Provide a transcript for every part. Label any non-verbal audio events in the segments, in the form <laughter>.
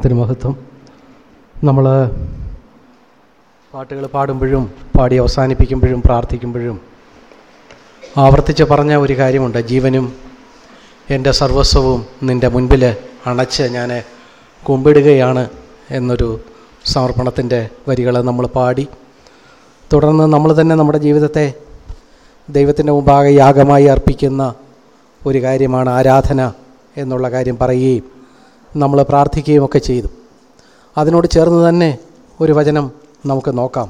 നാമത്തിന് മഹത്വം. നമ്മൾ പാട്ടുകൾ പാടുമ്പോഴും പാടി അവസാനിപ്പിക്കുമ്പോഴും പ്രാർത്ഥിക്കുമ്പോഴും ആവർത്തിച്ച് പറഞ്ഞ ഒരു കാര്യമുണ്ട്. ജീവനും എന്റെ സർവസ്വവും നിന്റെ മുൻപിൽ അണച്ച് ഞാൻ കുമ്പിടുകയാണ് എന്നൊരു സമർപ്പണത്തിന്റെ വരികൾ നമ്മൾ പാടി. തുടർന്ന് നമ്മൾ തന്നെ നമ്മുടെ ജീവിതത്തെ ദൈവത്തിന്റെ മുമ്പാകെ യാഗമായി അർപ്പിക്കുന്ന ഒരു കാര്യമാണ് ആരാധന എന്നുള്ള കാര്യം പറയുകയും നമ്മൾ പ്രാർത്ഥിക്കുകയും ഒക്കെ ചെയ്തു. അതിനോട് ചേർന്ന് തന്നെ ഒരു വചനം നമുക്ക് നോക്കാം.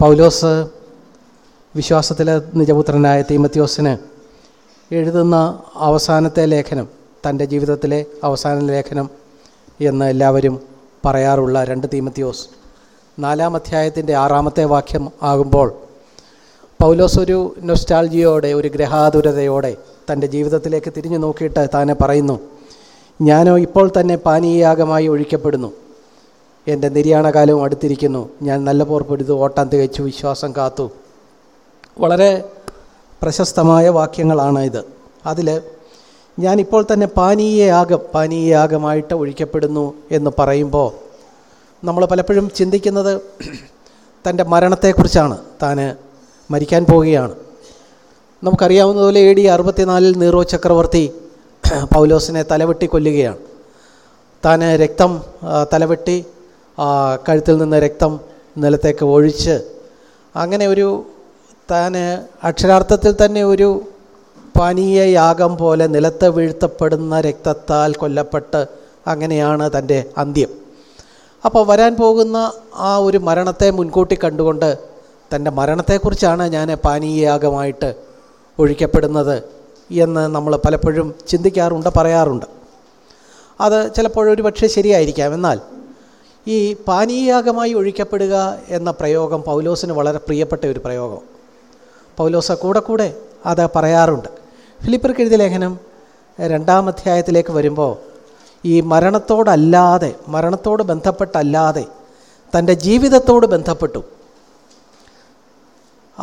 പൗലോസ് വിശ്വാസത്തിലെ നിജപുത്രനായ തീമത്യോസിന് എഴുതുന്ന അവസാനത്തെ ലേഖനം തന്റെ ജീവിതത്തിലെ അവസാന ലേഖനം എന്ന് എല്ലാവരും പറയാറുള്ള രണ്ട് തീമത്യോസ്. നാലാം അധ്യായത്തിന്റെ ആറാമത്തെ വാക്യം ആകുമ്പോൾ പൗലോസ് ഒരു നൊസ്റ്റാൾജിയോടെ ഒരു ഗ്രഹാതുരതയോടെ തന്റെ ജീവിതത്തിലേക്ക് തിരിഞ്ഞു നോക്കിയിട്ട് താനെ പറയുന്നു ഞാനോ ഇപ്പോൾ തന്നെ പാനീയാഗമായി ഒഴിക്കപ്പെടുന്നു. എന്റെ നിര്യാണകാലവും അടുത്തിരിക്കുന്നു. ഞാൻ നല്ല പോർപ്പെടുത്തു ഓട്ടം തികച്ചു വിശ്വാസം കാത്തു. വളരെ പ്രശസ്തമായ വാക്യങ്ങളാണ് ഇത്. അതിൽ ഞാനിപ്പോൾ തന്നെ പാനീയയാഗം പാനീയയാഗമായിട്ട് ഒഴിക്കപ്പെടുന്നു എന്ന് പറയുമ്പോൾ നമ്മൾ പലപ്പോഴും ചിന്തിക്കുന്നത് തന്റെ മരണത്തെക്കുറിച്ചാണ്. താൻ മരിക്കാൻ പോവുകയാണ്. നമുക്കറിയാവുന്നതുപോലെ എ ഡി അറുപത്തിനാലിൽ നീറോ ചക്രവർത്തി <clears throat> പൗലോസിനെ തലവെട്ടി കൊല്ലുകയാണ്. താൻ രക്തം തലവെട്ടി കഴുത്തിൽ നിന്ന് രക്തം നിലത്തേക്ക് ഒഴിച്ച് അങ്ങനെ ഒരു താൻ അക്ഷരാർത്ഥത്തിൽ തന്നെ ഒരു പാനീയ യാഗം പോലെ നിലത്ത് വീഴ്ത്തപ്പെടുന്ന രക്തത്താൽ കൊല്ലപ്പെട്ട് അങ്ങനെയാണ് തന്റെ അന്ത്യം. അപ്പോൾ വരാൻ പോകുന്ന ആ ഒരു മരണത്തെ മുൻകൂട്ടി കണ്ടുകൊണ്ട് തന്റെ മരണത്തെക്കുറിച്ചാണ് ഞാൻ പാനീയയാഗമായിട്ട് ഒഴിക്കപ്പെടുന്നത്. എന്ന് നമ്മൾ പലപ്പോഴും ചിന്തിക്കാറുണ്ട് പറയാറുണ്ട്. അത് ചിലപ്പോഴൊരു പക്ഷേ ശരിയായിരിക്കാം. എന്നാൽ ഈ പാനീയാഗമായി ഒഴിക്കപ്പെടുക എന്ന പ്രയോഗം പൗലോസിന് വളരെ പ്രിയപ്പെട്ട ഒരു പ്രയോഗം. പൗലോസ കൂടെ കൂടെ അത് പറയാറുണ്ട്. ഫിലിപ്പർക്ക് എഴുതിയ ലേഖനം രണ്ടാം അധ്യായത്തിലേക്ക് വരുമ്പോൾ ഈ മരണത്തോടല്ലാതെ മരണത്തോട് ബന്ധപ്പെട്ടല്ലാതെ തന്റെ ജീവിതത്തോട് ബന്ധപ്പെട്ടു.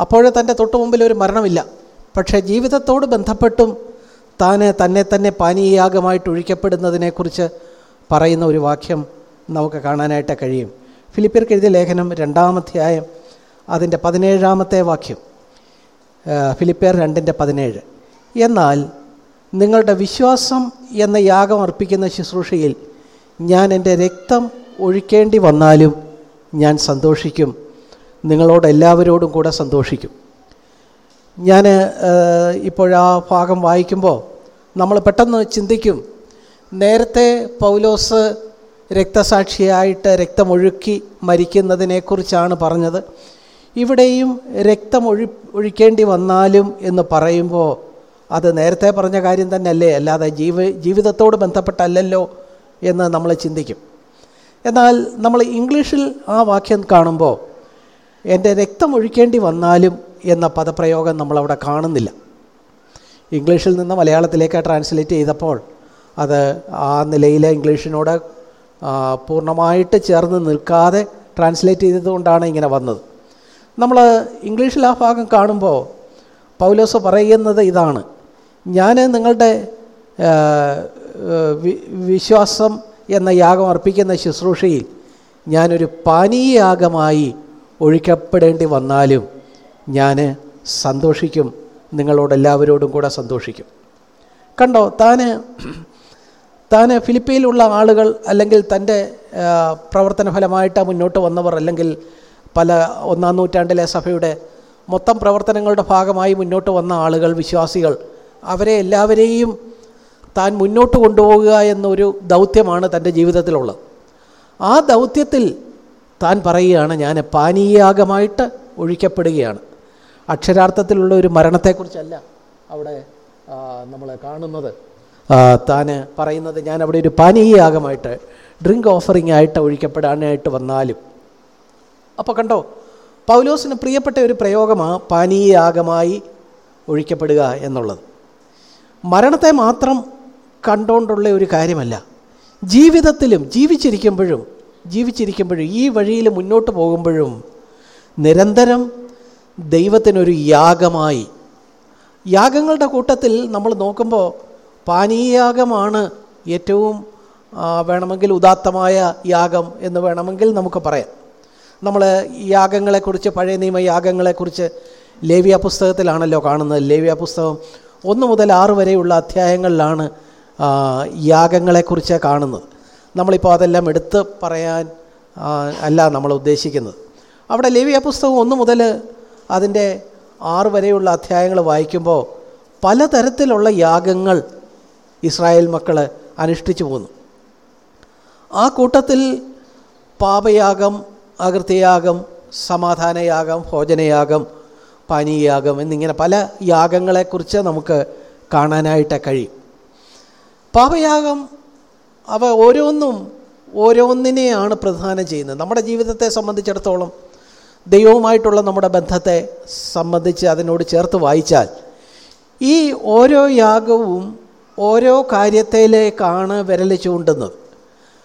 അപ്പോഴേ തന്റെ തൊട്ടു മുമ്പിൽ ഒരു മരണമില്ല. പക്ഷേ ജീവിതത്തോട് ബന്ധപ്പെട്ടും താൻ തന്നെ തന്നെ പാനീയാഗമായിട്ട് ഒഴിക്കപ്പെടുന്നതിനെക്കുറിച്ച് പറയുന്ന ഒരു വാക്യം നമുക്ക് കാണാനായിട്ട് കഴിയും. ഫിലിപ്പിയർക്ക് എഴുതിയ ലേഖനം രണ്ടാമധ്യായം അതിന്റെ പതിനേഴാമത്തെ വാക്യം. ഫിലിപ്പിയർ രണ്ടിന്റെ പതിനേഴ്. എന്നാൽ നിങ്ങളുടെ വിശ്വാസം എന്ന യാഗം അർപ്പിക്കുന്ന ശുശ്രൂഷയിൽ ഞാൻ എന്റെ രക്തം ഒഴിക്കേണ്ടി വന്നാലും ഞാൻ സന്തോഷിക്കും. നിങ്ങളോട് എല്ലാവരോടും കൂടെ സന്തോഷിക്കും. ഞാൻ ഇപ്പോഴാ ഭാഗം വായിക്കുമ്പോൾ നമ്മൾ പെട്ടെന്ന് ചിന്തിക്കും. നേരത്തെ പൗലോസ് രക്തസാക്ഷിയായിട്ട് രക്തമൊഴുക്കി മരിക്കുന്നതിനെക്കുറിച്ചാണ് പറഞ്ഞത്. ഇവിടെയും രക്തമൊഴി ഒഴിക്കേണ്ടി വന്നാലും എന്ന് പറയുമ്പോൾ അത് നേരത്തെ പറഞ്ഞ കാര്യം തന്നെ അല്ലേ അല്ലാതെ ജീവ ജീവിതത്തോട് ബന്ധപ്പെട്ടല്ലല്ലോ എന്ന് നമ്മൾ ചിന്തിക്കും. എന്നാൽ നമ്മൾ ഇംഗ്ലീഷിൽ ആ വാക്യം കാണുമ്പോൾ എന്റെ രക്തമൊഴിക്കേണ്ടി വന്നാലും എന്ന പദപ്രയോഗം നമ്മളവിടെ കാണുന്നില്ല. ഇംഗ്ലീഷിൽ നിന്ന് മലയാളത്തിലേക്ക് ട്രാൻസ്ലേറ്റ് ചെയ്തപ്പോൾ അത് ആ നിലയിൽ ഇംഗ്ലീഷിനോട് പൂർണമായിട്ട് ചേർന്ന് നിൽക്കാതെ ട്രാൻസ്ലേറ്റ് ചെയ്തതുകൊണ്ടാണ് ഇങ്ങനെ വന്നത്. നമ്മൾ ഇംഗ്ലീഷിൽ ആ ഭാഗം കാണുമ്പോൾ പൗലോസ് പറയുന്നത് ഇതാണ്. ഞാൻ നിങ്ങളുടെ വിശ്വാസം എന്ന യാഗം അർപ്പിക്കുന്ന ശുശ്രൂഷയിൽ ഞാനൊരു പാനീയയാഗമായി ഒഴിക്കപ്പെടേണ്ടി വന്നാലും ഞാൻ സന്തോഷിക്കും. നിങ്ങളോടെല്ലാവരോടും കൂടെ സന്തോഷിക്കും. കണ്ടോ താന് താന് ഫിലിപ്പീനിലുള്ള ആളുകൾ അല്ലെങ്കിൽ തന്റെ പ്രവർത്തന ഫലമായിട്ട് മുന്നോട്ട് വന്നവർ അല്ലെങ്കിൽ പല ഒന്നാം നൂറ്റാണ്ടിലെ സഭയുടെ മൊത്തം പ്രവർത്തനങ്ങളുടെ ഭാഗമായി മുന്നോട്ട് വന്ന ആളുകൾ വിശ്വാസികൾ അവരെ എല്ലാവരെയും താൻ മുന്നോട്ട് കൊണ്ടുപോകുക എന്നൊരു ദൗത്യമാണ് തന്റെ ജീവിതത്തിലുള്ളത്. ആ ദൗത്യത്തിൽ താൻ പറയുകയാണ് ഞാൻ പാനീയാഗമായിട്ട് ഒഴിക്കപ്പെടുകയാണ്. അക്ഷരാർത്ഥത്തിലുള്ള ഒരു മരണത്തെക്കുറിച്ചല്ല അവിടെ നമ്മൾ കാണുന്നത്. താന് പറയുന്നത് ഞാൻ അവിടെ ഒരു പാനീയാഗമായിട്ട് ഡ്രിങ്ക് ഓഫറിംഗ് ആയിട്ട് ഒഴിക്കപ്പെടാനായിട്ട് വന്നാലും. അപ്പോൾ കണ്ടോ പൗലോസിന് പ്രിയപ്പെട്ട ഒരു പ്രയോഗമാണ് പാനീയാഗമായി ഒഴിക്കപ്പെടുക എന്നുള്ളത്. മരണത്തെ മാത്രം കണ്ടുകൊണ്ടുള്ള ഒരു കാര്യമല്ല. ജീവിതത്തിലും ജീവിച്ചിരിക്കുമ്പോഴും ജീവിച്ചിരിക്കുമ്പോഴും ഈ വഴിയിൽ മുന്നോട്ട് പോകുമ്പോഴും നിരന്തരം ദൈവത്തിനൊരു യാഗമായി. യാഗങ്ങളുടെ കൂട്ടത്തിൽ നമ്മൾ നോക്കുമ്പോൾ പാനീയാഗമാണ് ഏറ്റവും വേണമെങ്കിൽ ഉദാത്തമായ യാഗം എന്ന് വേണമെങ്കിൽ നമുക്ക് പറയാം. നമ്മൾ യാഗങ്ങളെക്കുറിച്ച് പഴയ നിയമ യാഗങ്ങളെക്കുറിച്ച് ലേവ്യ പുസ്തകത്തിലാണല്ലോ കാണുന്നത്. ലേവ്യ പുസ്തകം ഒന്ന് മുതൽ ആറ് വരെയുള്ള അധ്യായങ്ങളിലാണ് യാഗങ്ങളെക്കുറിച്ച് കാണുന്നത്. നമ്മളിപ്പോൾ അതെല്ലാം എടുത്ത് പറയാൻ അല്ല നമ്മൾ ഉദ്ദേശിക്കുന്നത്. അവിടെ ലേവ്യ പുസ്തകം ഒന്ന് മുതൽ അതിന്റെ ആറ് വരെയുള്ള അധ്യായങ്ങൾ വായിക്കുമ്പോൾ പലതരത്തിലുള്ള യാഗങ്ങൾ ഇസ്രായേൽ മക്കൾ അനുഷ്ഠിച്ചു പോന്നു. ആ കൂട്ടത്തിൽ പാപയാഗം അകൃത്യയാഗം സമാധാനയാഗം ഭോജനയാഗം പാനീയാഗം എന്നിങ്ങനെ പല യാഗങ്ങളെക്കുറിച്ച് നമുക്ക് കാണാനായിട്ട് കഴിയും. പാപയാഗം അവ ഓരോന്നും ഓരോന്നിനെയാണ് പ്രധാനം ചെയ്യുന്നത്. നമ്മുടെ ജീവിതത്തെ സംബന്ധിച്ചിടത്തോളം ദൈവവുമായിട്ടുള്ള നമ്മുടെ ബന്ധത്തെ സംബന്ധിച്ച് അതിനോട് ചേർത്ത് വായിച്ചാൽ ഈ ഓരോ യാഗവും ഓരോ കാര്യത്തിലേക്കാണ് വിരൽ ചൂണ്ടുന്നത്.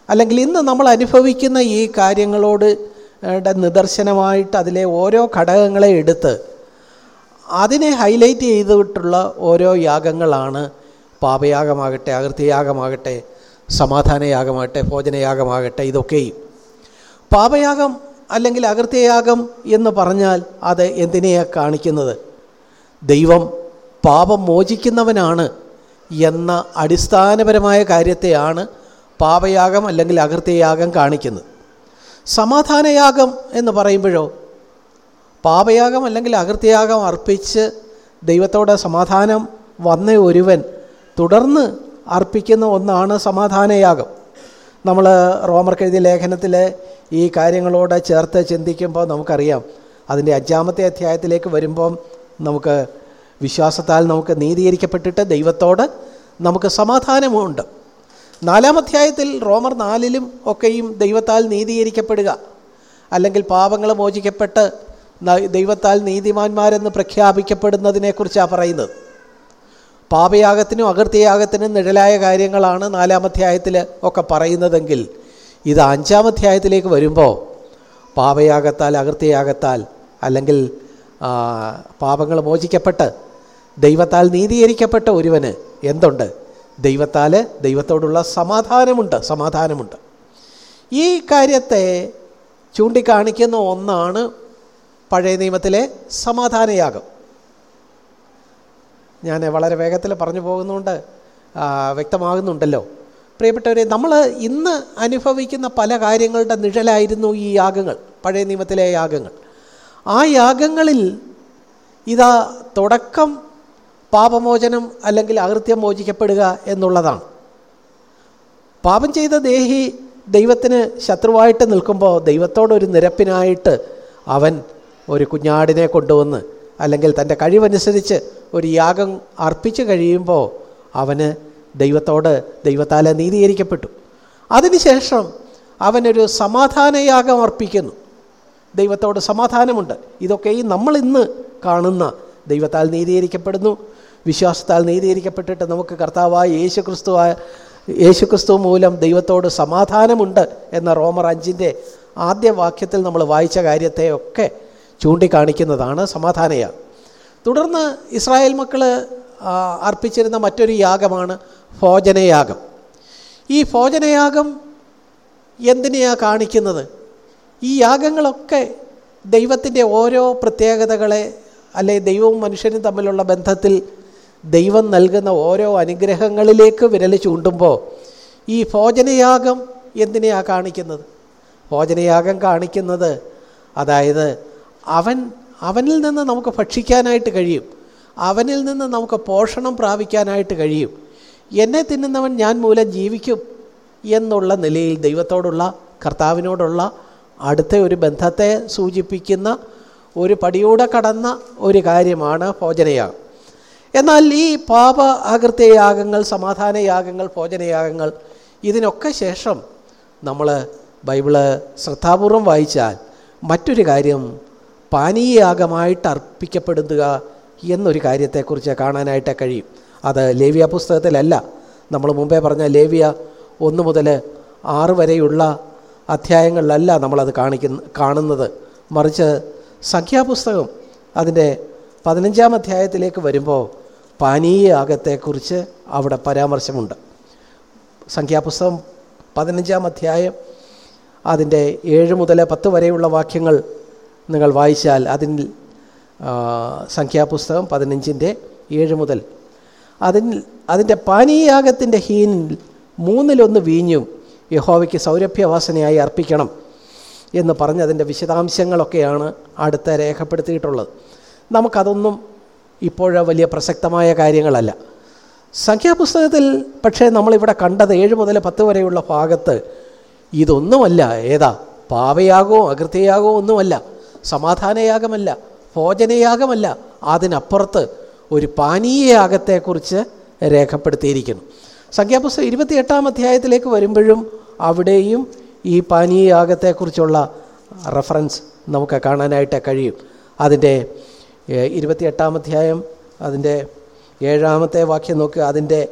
അല്ലെങ്കിൽ ഇന്ന് നമ്മൾ അനുഭവിക്കുന്ന ഈ കാര്യങ്ങളോട് നിദർശനമായിട്ട് അതിലെ ഓരോ ഘടകങ്ങളെ എടുത്ത് അതിനെ ഹൈലൈറ്റ് ചെയ്തിട്ടുള്ള ഓരോ യാഗങ്ങളാണ് പാപയാഗമാകട്ടെ അകൃത്യയാഗമാകട്ടെ സമാധാനയാഗമാകട്ടെ ഭോജനയാഗമാകട്ടെ ഇതൊക്കെയും. പാപയാഗം അല്ലെങ്കിൽ അകൃത്യയാഗം എന്ന് പറഞ്ഞാൽ അത് എന്തിനെയാണ് കാണിക്കുന്നത്? ദൈവം പാപം മോചിക്കുന്നവനാണ് എന്ന അടിസ്ഥാനപരമായ കാര്യത്തെയാണ് പാപയാഗം അല്ലെങ്കിൽ അകൃത്യയാഗം കാണിക്കുന്നത്. സമാധാനയാഗം എന്ന് പറയുമ്പോഴോ പാപയാഗം അല്ലെങ്കിൽ അകൃത്യയാഗം അർപ്പിച്ച് ദൈവത്തോടെ സമാധാനം വന്ന ഒരുവൻ തുടർന്ന് അർപ്പിക്കുന്ന ഒന്നാണ് സമാധാനയാഗം. നമ്മൾ റോമർക്ക് എഴുതിയ ലേഖനത്തിൽ ഈ കാര്യങ്ങളോട് ചേർത്ത് ചിന്തിക്കുമ്പോൾ നമുക്കറിയാം. അതിന്റെ അഞ്ചാമത്തെ അധ്യായത്തിലേക്ക് വരുമ്പം നമുക്ക് വിശ്വാസത്താൽ നമുക്ക് നീതീകരിക്കപ്പെട്ടിട്ട് ദൈവത്തോട് നമുക്ക് സമാധാനമുണ്ട്. നാലാം അധ്യായത്തിൽ റോമർ നാലിലും ഒക്കെയും ദൈവത്താൽ നീതീകരിക്കപ്പെടുക. അല്ലെങ്കിൽ പാപങ്ങൾ മോചിക്കപ്പെട്ട് ദൈവത്താൽ നീതിമാന്മാരെന്ന് പ്രഖ്യാപിക്കപ്പെടുന്നതിനെക്കുറിച്ചാണ് പറയുന്നത്. പാപയാഗത്തിനും അകൃത്യയാഗത്തിനും നിഴലായ കാര്യങ്ങളാണ് നാലാമധ്യായത്തിൽ ഒക്കെ പറയുന്നതെങ്കിൽ ഇത് അഞ്ചാമധ്യായത്തിലേക്ക് വരുമ്പോൾ പാപയാഗത്താൽ അകൃത്യയാഗത്താൽ അല്ലെങ്കിൽ പാപങ്ങൾ മോചിക്കപ്പെട്ട് ദൈവത്താൽ നീതീകരിക്കപ്പെട്ട ഒരുവന് എന്തുണ്ട്? ദൈവത്താൽ ദൈവത്തോടുള്ള സമാധാനമുണ്ട് സമാധാനമുണ്ട്. ഈ കാര്യത്തെ ചൂണ്ടിക്കാണിക്കുന്ന ഒന്നാണ് പഴയ നിയമത്തിലെ സമാധാനയാഗം. ഞാൻ വളരെ വേഗത്തിൽ പറഞ്ഞു പോകുന്നതുകൊണ്ട് ആ, വ്യക്തമാകുന്നുണ്ടല്ലോ. പ്രിയപ്പെട്ടവരെ നമ്മൾ ഇന്ന് അനുഭവിക്കുന്ന പല കാര്യങ്ങളുടെ നിഴലായിരുന്നു ഈ യാഗങ്ങൾ പഴയ നിയമത്തിലെ യാഗങ്ങൾ. ആ യാഗങ്ങളിൽ ഇതാ തുടക്കം പാപമോചനം അല്ലെങ്കിൽ അകൃത്യം മോചിക്കപ്പെടുക എന്നുള്ളതാണ്. പാപം ചെയ്ത ദേഹി ദൈവത്തിന് ശത്രുവായിട്ട് നിൽക്കുമ്പോൾ ദൈവത്തോടൊരു നിരപ്പിനായിട്ട് അവൻ ഒരു കുഞ്ഞാടിനെ കൊണ്ടുവന്ന് അല്ലെങ്കിൽ തന്റെ കഴിവനുസരിച്ച് ഒരു യാഗം അർപ്പിച്ചു കഴിയുമ്പോൾ അവന് ദൈവത്തോട് ദൈവത്താലെ നീതീകരിക്കപ്പെട്ടു. അതിനുശേഷം അവനൊരു സമാധാനയാഗം അർപ്പിക്കുന്നു. ദൈവത്തോട് സമാധാനമുണ്ട്. ഇതൊക്കെയും നമ്മൾ ഇന്ന് കാണുന്ന ദൈവത്താൽ നീതീകരിക്കപ്പെടുന്നു. വിശ്വാസത്താൽ നീതീകരിക്കപ്പെട്ടിട്ട് നമുക്ക് കർത്താവായ യേശു ക്രിസ്തുവായ യേശു ക്രിസ്തു മൂലം ദൈവത്തോട് സമാധാനമുണ്ട് എന്ന റോമർ അഞ്ചിന്റെ ആദ്യ വാക്യത്തിൽ നമ്മൾ വായിച്ച കാര്യത്തെയൊക്കെ ചൂണ്ടിക്കാണിക്കുന്നതാണ് സമാധാനയ. തുടർന്ന് ഇസ്രായേൽ മക്കൾ അർപ്പിച്ചിരുന്ന മറ്റൊരു യാഗമാണ് ഭോജനയാഗം. ഈ ഭോജനയാഗം എന്തിനെയാണ് കാണിക്കുന്നത്? ഈ യാഗങ്ങളൊക്കെ ദൈവത്തിന്റെ ഓരോ പ്രത്യേകതകളെ അല്ലെ ദൈവവും മനുഷ്യനും തമ്മിലുള്ള ബന്ധത്തിൽ ദൈവം നൽകുന്ന ഓരോ അനുഗ്രഹങ്ങളിലേക്ക് വിരൽ ചൂണ്ടുമ്പോൾ ഈ ഭോജനയാഗം എന്തിനെയാണ് കാണിക്കുന്നത്? ഭോജനയാഗം കാണിക്കുന്നത് അതായത് അവൻ അവനിൽ നിന്ന് നമുക്ക് ഭക്ഷിക്കാനായിട്ട് കഴിയും. അവനിൽ നിന്ന് നമുക്ക് പോഷണം പ്രാപിക്കാനായിട്ട് കഴിയും. എന്നെ തിന്നുന്നവൻ ഞാൻ മൂലം ജീവിക്കും എന്നുള്ള നിലയിൽ ദൈവത്തോടുള്ള കർത്താവിനോടുള്ള അടുത്ത ഒരു ബന്ധത്തെ സൂചിപ്പിക്കുന്ന ഒരു പടിയൂടെ കടന്ന ഒരു കാര്യമാണ് ഭോജനയാഗം. എന്നാൽ ഈ പാപ അകൃത്യയാഗങ്ങൾ സമാധാനയാഗങ്ങൾ ഭോജനയാഗങ്ങൾ ഇതിനൊക്കെ ശേഷം നമ്മൾ ബൈബിൾ ശ്രദ്ധാപൂർവം വായിച്ചാൽ മറ്റൊരു കാര്യം പാനീയയാഗമായിട്ട് അർപ്പിക്കപ്പെടുക എന്നൊരു കാര്യത്തെക്കുറിച്ച് കാണാനായിട്ട് കഴിയും. അത് ലേവ്യ പുസ്തകത്തിലല്ല. നമ്മൾ മുമ്പേ പറഞ്ഞ ലേവ്യ ഒന്ന് മുതൽ ആറ് വരെയുള്ള അധ്യായങ്ങളിലല്ല നമ്മളത് കാണിക്കുന്ന കാണുന്നത്. മറിച്ച് സംഖ്യാപുസ്തകം അതിന്റെ പതിനഞ്ചാം അധ്യായത്തിലേക്ക് വരുമ്പോൾ പാനീയാഗത്തെക്കുറിച്ച് അവിടെ പരാമർശമുണ്ട്. സംഖ്യാപുസ്തകം പതിനഞ്ചാം അധ്യായം അതിന്റെ ഏഴ് മുതൽ പത്ത് വരെയുള്ള വാക്യങ്ങൾ നിങ്ങൾ വായിച്ചാൽ അതിൽ സംഖ്യാപുസ്തകം പതിനഞ്ചിന്റെ ഏഴ് മുതൽ. അതിൽ അതിന്റെ പാനീയാഗത്തിന്റെ ഹീനിൽ മൂന്നിലൊന്ന് വീഞ്ഞും യഹോവയ്ക്ക് സൗരഭ്യവാസനയായി അർപ്പിക്കണം എന്ന് പറഞ്ഞ് അതിന്റെ വിശദാംശങ്ങളൊക്കെയാണ് അടുത്ത രേഖപ്പെടുത്തിയിട്ടുള്ളത്. നമുക്കതൊന്നും ഇപ്പോഴ വലിയ പ്രസക്തമായ കാര്യങ്ങളല്ല. സംഖ്യാപുസ്തകത്തിൽ പക്ഷേ നമ്മളിവിടെ കണ്ടത് ഏഴ് മുതൽ പത്ത് വരെയുള്ള ഭാഗത്ത് ഇതൊന്നുമല്ല. ഏതാ? പാവയാകോ അകൃത്യയാകോ ഒന്നുമല്ല. സമാധാനയാഗമല്ല ഭോജനയാഗമല്ല. അതിനപ്പുറത്ത് ഒരു പാനീയയാഗത്തെക്കുറിച്ച് രേഖപ്പെടുത്തിയിരിക്കുന്നു. സംഖ്യാപുസ്തകം ഇരുപത്തിയെട്ടാം അധ്യായത്തിലേക്ക് വരുമ്പോഴും അവിടെയും ഈ പാനീയയാഗത്തെക്കുറിച്ചുള്ള റെഫറൻസ് നമുക്ക് കാണാനായിട്ട് കഴിയും. അതിന്റെ ഇരുപത്തിയെട്ടാം അധ്യായം അതിന്റെ ഏഴാമത്തെ വാക്യം നോക്കുക. അതിന്റെ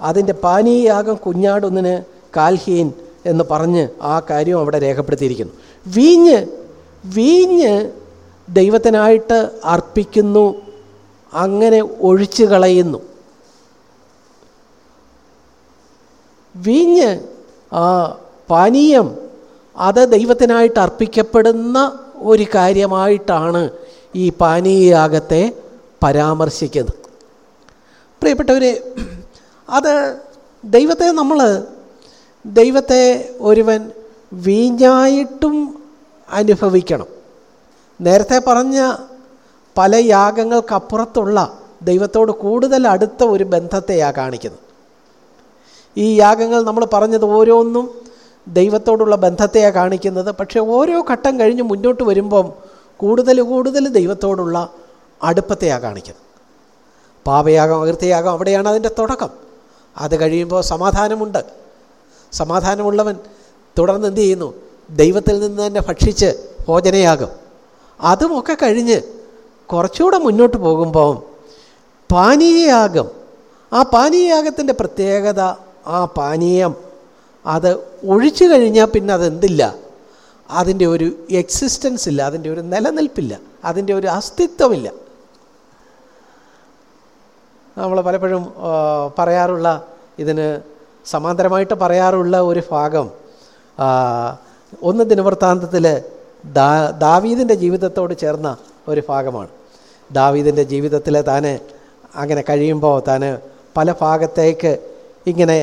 അതിന്റെ പാനീയയാഗം കുഞ്ഞാടൊന്നിന് കാൽഹീൻ എന്ന് പറഞ്ഞ് ആ കാര്യം അവിടെ രേഖപ്പെടുത്തിയിരിക്കുന്നു. വീഞ്ഞ് വീഞ്ഞ് ദൈവത്തിനായിട്ട് അർപ്പിക്കുന്നു അങ്ങനെ ഒഴിച്ചു കളയുന്നു. വീഞ്ഞ് പാനീയം അത് ദൈവത്തിനായിട്ട് അർപ്പിക്കപ്പെടുന്ന ഒരു കാര്യമായിട്ടാണ് ഈ പാനീയാഗത്തെ പരാമർശിക്കുന്നത്. പ്രിയപ്പെട്ടവരെ അത് ദൈവത്തെ നമ്മൾ ദൈവത്തെ ഒരുവൻ വീഞ്ഞായിട്ടും അനുഭവിക്കണം. നേരത്തെ പറഞ്ഞ പല യാഗങ്ങൾക്കപ്പുറത്തുള്ള ദൈവത്തോട് കൂടുതൽ അടുത്ത ഒരു ബന്ധത്തെയാണ് കാണിക്കുന്നത്. ഈ യാഗങ്ങൾ നമ്മൾ പറഞ്ഞത് ഓരോന്നും ദൈവത്തോടുള്ള ബന്ധത്തെയാണ് കാണിക്കുന്നത്. പക്ഷേ ഓരോ ഘട്ടം കഴിഞ്ഞ് മുന്നോട്ട് വരുമ്പം കൂടുതൽ കൂടുതൽ ദൈവത്തോടുള്ള അടുപ്പത്തെയാണ് കാണിക്കുന്നത്. പാപയാഗം അകൃത്യയാഗം അവിടെയാണ് അതിന്റെ തുടക്കം. അത് കഴിയുമ്പോൾ സമാധാനമുണ്ട്. സമാധാനമുള്ളവൻ തുടർന്ന് എന്ത് ചെയ്യുന്നു? ദൈവത്തിൽ നിന്ന് തന്നെ ഭക്ഷിച്ച് ഭോജനയാകും. അതുമൊക്കെ കഴിഞ്ഞ് കുറച്ചുകൂടെ മുന്നോട്ട് പോകുമ്പോൾ പാനീയയാഗം. ആ പാനീയയാഗത്തിന്റെ പ്രത്യേകത ആ പാനീയം അത് ഒഴിച്ചു കഴിഞ്ഞാൽ പിന്നെ അതെന്തില്ല? അതിന്റെ ഒരു എക്സിസ്റ്റൻസ് ഇല്ല അതിന്റെ ഒരു നിലനിൽപ്പില്ല അതിന്റെ ഒരു അസ്തിത്വമില്ല. നമ്മൾ പലപ്പോഴും പറയാറുള്ള ഇതിന് സമാന്തരമായിട്ട് പറയാറുള്ള ഒരു ഭാഗം ഒന്ന് ദിനവൃത്താന്തത്തിൽ ദാ ദാവീദിന്റെ ജീവിതത്തോട് ചേർന്ന ഒരു ഭാഗമാണ്. ദാവീദിന്റെ ജീവിതത്തിൽ താൻ അങ്ങനെ കഴിയുമ്പോൾ താൻ പല ഭാഗത്തേക്ക് ഇങ്ങനെ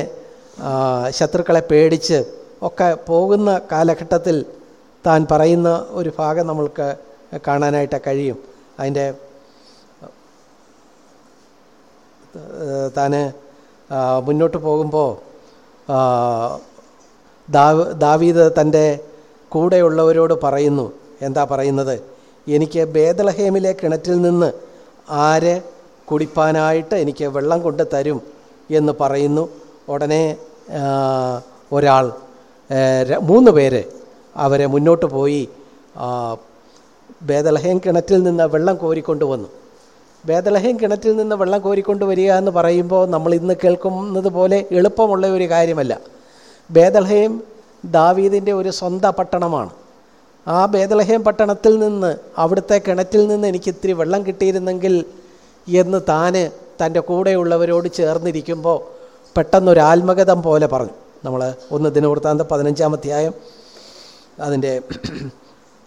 ശത്രുക്കളെ പേടിച്ച് ഒക്കെ പോകുന്ന കാലഘട്ടത്തിൽ താൻ പറയുന്ന ഒരു ഭാഗം നമ്മൾക്ക് കാണാനായിട്ട് കഴിയും. അതിന്റെ താൻ മുന്നോട്ട് പോകുമ്പോൾ ദാവ് ദാവീദ് തന്റെ കൂടെയുള്ളവരോട് പറയുന്നു. എന്താ പറയുന്നത്? എനിക്ക് ബേദലഹേമിലെ കിണറ്റിൽ നിന്ന് ആര് കുടിപ്പാനായിട്ട് എനിക്ക് വെള്ളം കൊണ്ട് തരും എന്ന് പറയുന്നു. ഉടനെ ഒരാൾ മൂന്ന് പേര് അവരെ മുന്നോട്ട് പോയി ബേദലഹേം കിണറ്റിൽ നിന്ന് വെള്ളം കോരിക്കൊണ്ടുവന്നു ബേദലഹേം കിണറ്റിൽ നിന്ന് വെള്ളം കോരിക്കൊണ്ട് വരിക എന്ന് പറയുമ്പോൾ നമ്മൾ ഇന്ന് കേൾക്കുന്നത് പോലെ എളുപ്പമുള്ള ഒരു കാര്യമല്ല. ബേദലഹേം ദാവീദിന്റെ ഒരു സ്വന്തം പട്ടണമാണ്. ആ ബേദലഹേം പട്ടണത്തിൽ നിന്ന് അവിടുത്തെ കിണറ്റിൽ നിന്ന് എനിക്ക് ഇത്തിരി വെള്ളം കിട്ടിയിരുന്നെങ്കിൽ എന്ന് താന് തന്റെ കൂടെയുള്ളവരോട് ചേർന്നിരിക്കുമ്പോൾ പെട്ടെന്നൊരു ആത്മഗതം പോലെ പറഞ്ഞു. നമ്മൾ ഒന്ന് ദിനവൃത്താന്തം പതിനഞ്ചാം അധ്യായം അതിന്റെ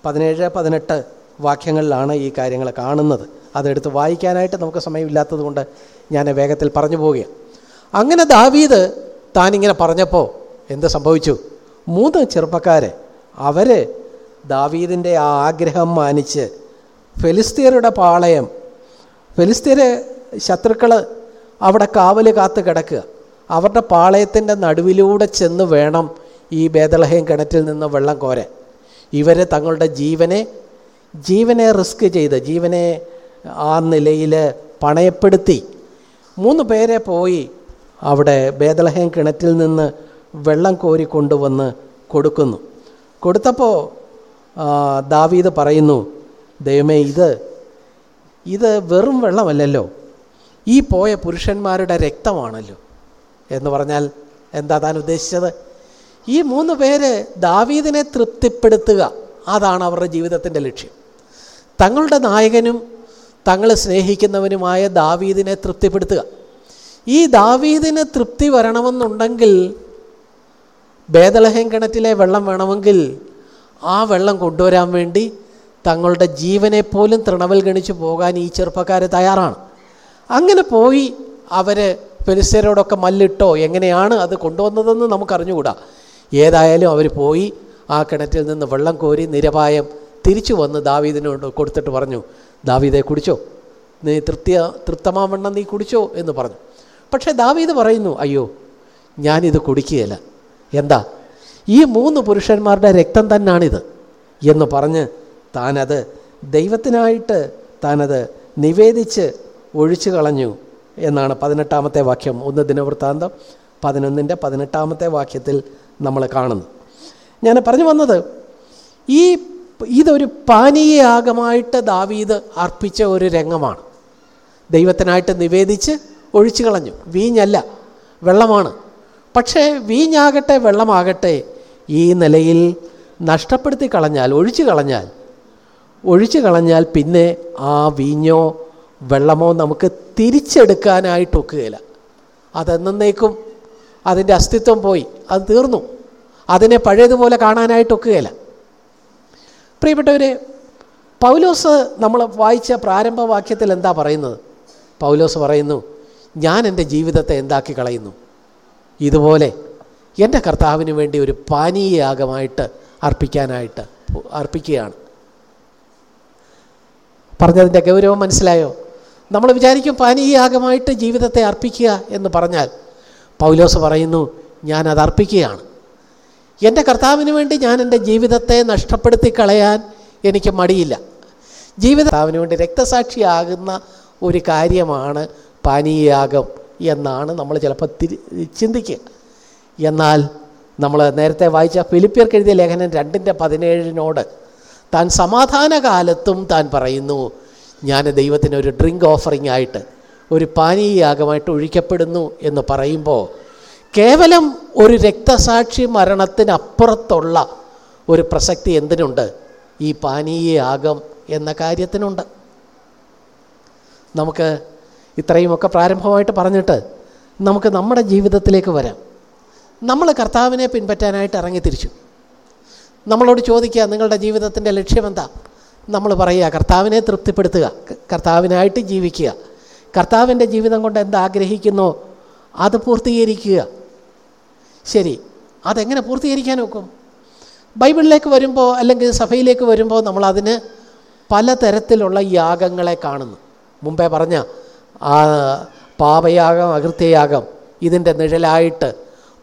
പതിനേഴ് പതിനെട്ട് വാക്യങ്ങളിലാണ് ഈ കാര്യങ്ങൾ കാണുന്നത്. അതെടുത്ത് വായിക്കാനായിട്ട് നമുക്ക് സമയമില്ലാത്തത് കൊണ്ട് ഞാൻ വേഗത്തിൽ പറഞ്ഞു പോവുകയാണ്. അങ്ങനെ ദാവീദ് താനിങ്ങനെ പറഞ്ഞപ്പോൾ എന്ത് സംഭവിച്ചു? മൂന്ന് ചെറുപ്പക്കാരെ അവർ ദാവീദിന്റെ ആ ആഗ്രഹം മാനിച്ച് ഫെലിസ്തീയരുടെ പാളയം ഫെലിസ്തീര് ശത്രുക്കൾ അവിടെ കാവൽ കാത്ത് കിടക്കുക. അവരുടെ പാളയത്തിന്റെ നടുവിലൂടെ ചെന്ന് വേണം ഈ ബേദലഹേം കിണറ്റിൽ നിന്ന് വെള്ളം കോരാൻ. ഇവർ തങ്ങളുടെ ജീവനെ ജീവനെ റിസ്ക് ചെയ്ത് ജീവനെ ആ നിലയിൽ പണയപ്പെടുത്തി. മൂന്ന് പേരെ പോയി അവിടെ ബേദലഹേം കിണറ്റിൽ നിന്ന് വെള്ളം കോരി കൊണ്ടുവന്ന് കൊടുക്കുന്നു. കൊടുത്തപ്പോൾ ദാവീദ് പറയുന്നു ദൈവമേ ഇത് ഇത് വെറും വെള്ളമല്ലല്ലോ. ഈ പോയ പുരുഷന്മാരുടെ രക്തമാണല്ലോ എന്ന് പറഞ്ഞാൽ എന്താ താൻ ഉദ്ദേശിച്ചത്? ഈ മൂന്ന് പേര് ദാവീദിനെ തൃപ്തിപ്പെടുത്തുക അതാണ് അവരുടെ ജീവിതത്തിന്റെ ലക്ഷ്യം. തങ്ങളുടെ നായകനും തങ്ങൾ സ്നേഹിക്കുന്നവനുമായ ദാവീദിനെ തൃപ്തിപ്പെടുത്തുക. ഈ ദാവീദിന് തൃപ്തി വരണമെന്നുണ്ടെങ്കിൽ ബേദലഹേം കിണറ്റിലെ വെള്ളം വേണമെങ്കിൽ ആ വെള്ളം കൊണ്ടുവരാൻ വേണ്ടി തങ്ങളുടെ ജീവനെ പോലും തൃണവൽ ഗണിച്ച് പോകാൻ ഈ ചെറുപ്പക്കാർ തയ്യാറാണ്. അങ്ങനെ പോയി അവർ ഫെലിസ്തീനോടൊക്കെ മല്ലിട്ടോ എങ്ങനെയാണ് അത് കൊണ്ടുവന്നതെന്ന് നമുക്കറിഞ്ഞുകൂടാ. ഏതായാലും അവർ പോയി ആ കിണറ്റിൽ നിന്ന് വെള്ളം കോരി നിരപായം തിരിച്ചു വന്ന് ദാവീദിനോട് കൊടുത്തിട്ട് പറഞ്ഞു ദാവീദെ കുടിച്ചോ? നീ തൃപ്തിയ തൃപ്തമാവണ്ണം നീ കുടിച്ചോ? എന്ന് പറഞ്ഞു. പക്ഷേ ദാവീദ് പറയുന്നു അയ്യോ ഞാനിത് കുടിക്കുകയില്ല. എന്താ? ഈ മൂന്ന് പുരുഷന്മാരുടെ രക്തം തന്നാണിത് എന്ന് പറഞ്ഞ് താനത് ദൈവത്തിനായിട്ട് താനത് നിവേദിച്ച് ഒഴിച്ചു കളഞ്ഞു എന്നാണ് പതിനെട്ടാമത്തെ വാക്യം. ഒന്ന് ദിനവൃത്താന്തം പതിനൊന്നിന്റെ പതിനെട്ടാമത്തെ വാക്യത്തിൽ നമ്മൾ കാണുന്നു. ഞാൻ പറഞ്ഞു വന്നത് ഈ ഇതൊരു പാനീയയാഗമായിട്ട് ദാവീദ് അർപ്പിച്ച ഒരു രംഗമാണ്. ദൈവത്തിനായിട്ട് നിവേദിച്ച് ഒഴിച്ചു കളഞ്ഞു. വീഞ്ഞല്ല വെള്ളമാണ്. പക്ഷേ വീഞ്ഞാകട്ടെ വെള്ളമാകട്ടെ ഈ നിലയിൽ നഷ്ടപ്പെടുത്തി കളഞ്ഞാൽ ഒഴിച്ചു കളഞ്ഞാൽ ഒഴിച്ചു കളഞ്ഞാൽ പിന്നെ ആ വീഞ്ഞോ വെള്ളമോ നമുക്ക് തിരിച്ചെടുക്കാനായിട്ടൊക്കുകയില്ല അതെന്നേക്കും അതിന്റെ അസ്തിത്വം പോയി അത് തീർന്നു. അതിനെ പഴയതുപോലെ കാണാനായിട്ടൊക്കുകയില്ല പ്രിയപ്പെട്ടവരെ പൗലോസ് നമ്മൾ വായിച്ച പ്രാരംഭ വാക്യത്തിൽ എന്താ പറയുന്നത്? പൗലോസ് പറയുന്നു ഞാൻ എന്റെ ജീവിതത്തെ എന്താക്കി കളയുന്നു? ഇതുപോലെ എന്റെ കർത്താവിന് വേണ്ടി ഒരു പാനീയയാഗമായിട്ട് അർപ്പിക്കാനായിട്ട് അർപ്പിക്കുകയാണ്. പറഞ്ഞതിന്റെ ഗൗരവം മനസ്സിലായോ? നമ്മൾ വിചാരിക്കും പാനീയയാഗമായിട്ട് ജീവിതത്തെ അർപ്പിക്കുക എന്ന് പറഞ്ഞാൽ പൗലോസ് പറയുന്നു ഞാൻ അത് അർപ്പിക്കുകയാണ്. എന്റെ കർത്താവിന് വേണ്ടി ഞാൻ എന്റെ ജീവിതത്തെ നഷ്ടപ്പെടുത്തി കളയാൻ എനിക്ക് മടിയില്ല. ജീവിതത്താവിന് വേണ്ടി രക്തസാക്ഷിയാകുന്ന ഒരു കാര്യമാണ് പാനീയയാഗം എന്നാണ് നമ്മൾ ചിലപ്പോൾ തിരി ചിന്തിക്കുക. എന്നാൽ നമ്മൾ നേരത്തെ വായിച്ച ഫിലിപ്പിയർക്ക് എഴുതിയ ലേഖനം രണ്ടിന്റെ പതിനേഴിനോട് താൻ സമാധാന കാലത്തും താൻ പറയുന്നു ഞാൻ ദൈവത്തിന് ഒരു ഡ്രിങ്ക് ഓഫറിംഗ് ആയിട്ട് ഒരു പാനീയയാഗമായിട്ട് ഒഴിക്കപ്പെടുന്നു എന്ന് പറയുമ്പോൾ കേവലം ഒരു രക്തസാക്ഷി മരണത്തിനപ്പുറത്തുള്ള ഒരു പ്രസക്തി എന്തിനുണ്ട്? ഈ പാനീയയാഗം എന്ന കാര്യത്തിനുണ്ട്. നമുക്ക് ഇത്രയുമൊക്കെ പ്രാരംഭമായിട്ട് പറഞ്ഞിട്ട് നമുക്ക് നമ്മുടെ ജീവിതത്തിലേക്ക് വരാം. നമ്മൾ കർത്താവിനെ പിൻപറ്റാനായിട്ട് ഇറങ്ങി തിരിച്ചു. നമ്മളോട് ചോദിക്കുക നിങ്ങളുടെ ജീവിതത്തിന്റെ ലക്ഷ്യമെന്താ നമ്മൾ പറയുക കർത്താവിനെ തൃപ്തിപ്പെടുത്തുക കർത്താവിനായിട്ട് ജീവിക്കുക. കർത്താവിന്റെ ജീവിതം കൊണ്ട് എന്താഗ്രഹിക്കുന്നോ അത് പൂർത്തീകരിക്കുക. ശരി അതെങ്ങനെ പൂർത്തീകരിക്കാൻ നോക്കും? ബൈബിളിലേക്ക് വരുമ്പോൾ അല്ലെങ്കിൽ സഭയിലേക്ക് വരുമ്പോൾ നമ്മളതിന് പലതരത്തിലുള്ള യാഗങ്ങളെ കാണുന്നു. മുമ്പേ പറഞ്ഞ ആ പാപയാഗം അകൃത്യയാഗം ഇതിന്റെ നിഴലായിട്ട്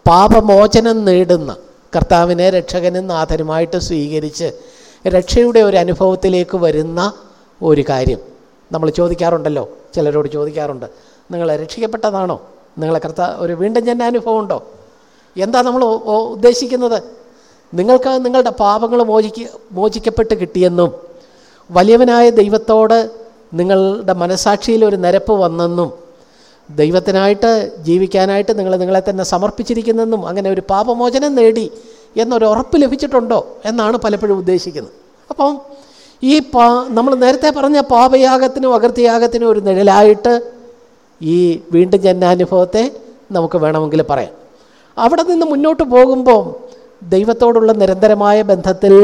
പാപമോചനം നേടുന്ന കർത്താവിനെ രക്ഷകനും നാഥനുമായിട്ട് സ്വീകരിച്ച് രക്ഷയുടെ ഒരു അനുഭവത്തിലേക്ക് വരുന്ന ഒരു കാര്യം. നമ്മൾ ചോദിക്കാറുണ്ടല്ലോ ചിലരോട് ചോദിക്കാറുണ്ട് നിങ്ങൾ രക്ഷിക്കപ്പെട്ടതാണോ? നിങ്ങളെ കർത്താ ഒരു വീണ്ടും ജന അനുഭവം ഉണ്ടോ? എന്താ നമ്മൾ ഉദ്ദേശിക്കുന്നത്? നിങ്ങൾക്ക് നിങ്ങളുടെ പാപങ്ങൾ മോചിക്ക മോചിക്കപ്പെട്ട് കിട്ടിയെന്നും വലിയവനായ ദൈവത്തോട് നിങ്ങളുടെ മനസാക്ഷിയിൽ ഒരു നിരപ്പ് വന്നെന്നും ദൈവത്തിനായിട്ട് ജീവിക്കാനായിട്ട് നിങ്ങൾ നിങ്ങളെ തന്നെ സമർപ്പിച്ചിരിക്കുന്നെന്നും അങ്ങനെ ഒരു പാപമോചനം നേടി എന്നൊരു ഉറപ്പ് ലഭിച്ചിട്ടുണ്ടോ എന്നാണ് പലപ്പോഴും ഉദ്ദേശിക്കുന്നത്. അപ്പം ഈ പാ നമ്മൾ നേരത്തെ പറഞ്ഞ പാപയാഗത്തിനും അകൃത്യയാഗത്തിനും ഒരു നിഴലായിട്ട് ഈ വീണ്ടും ജന്മാനുഭവത്തെ നമുക്ക് വേണമെങ്കിൽ പറയാം. അവിടെ നിന്ന് മുന്നോട്ട് പോകുമ്പോൾ ദൈവത്തോടുള്ള നിരന്തരമായ ബന്ധത്തിൽ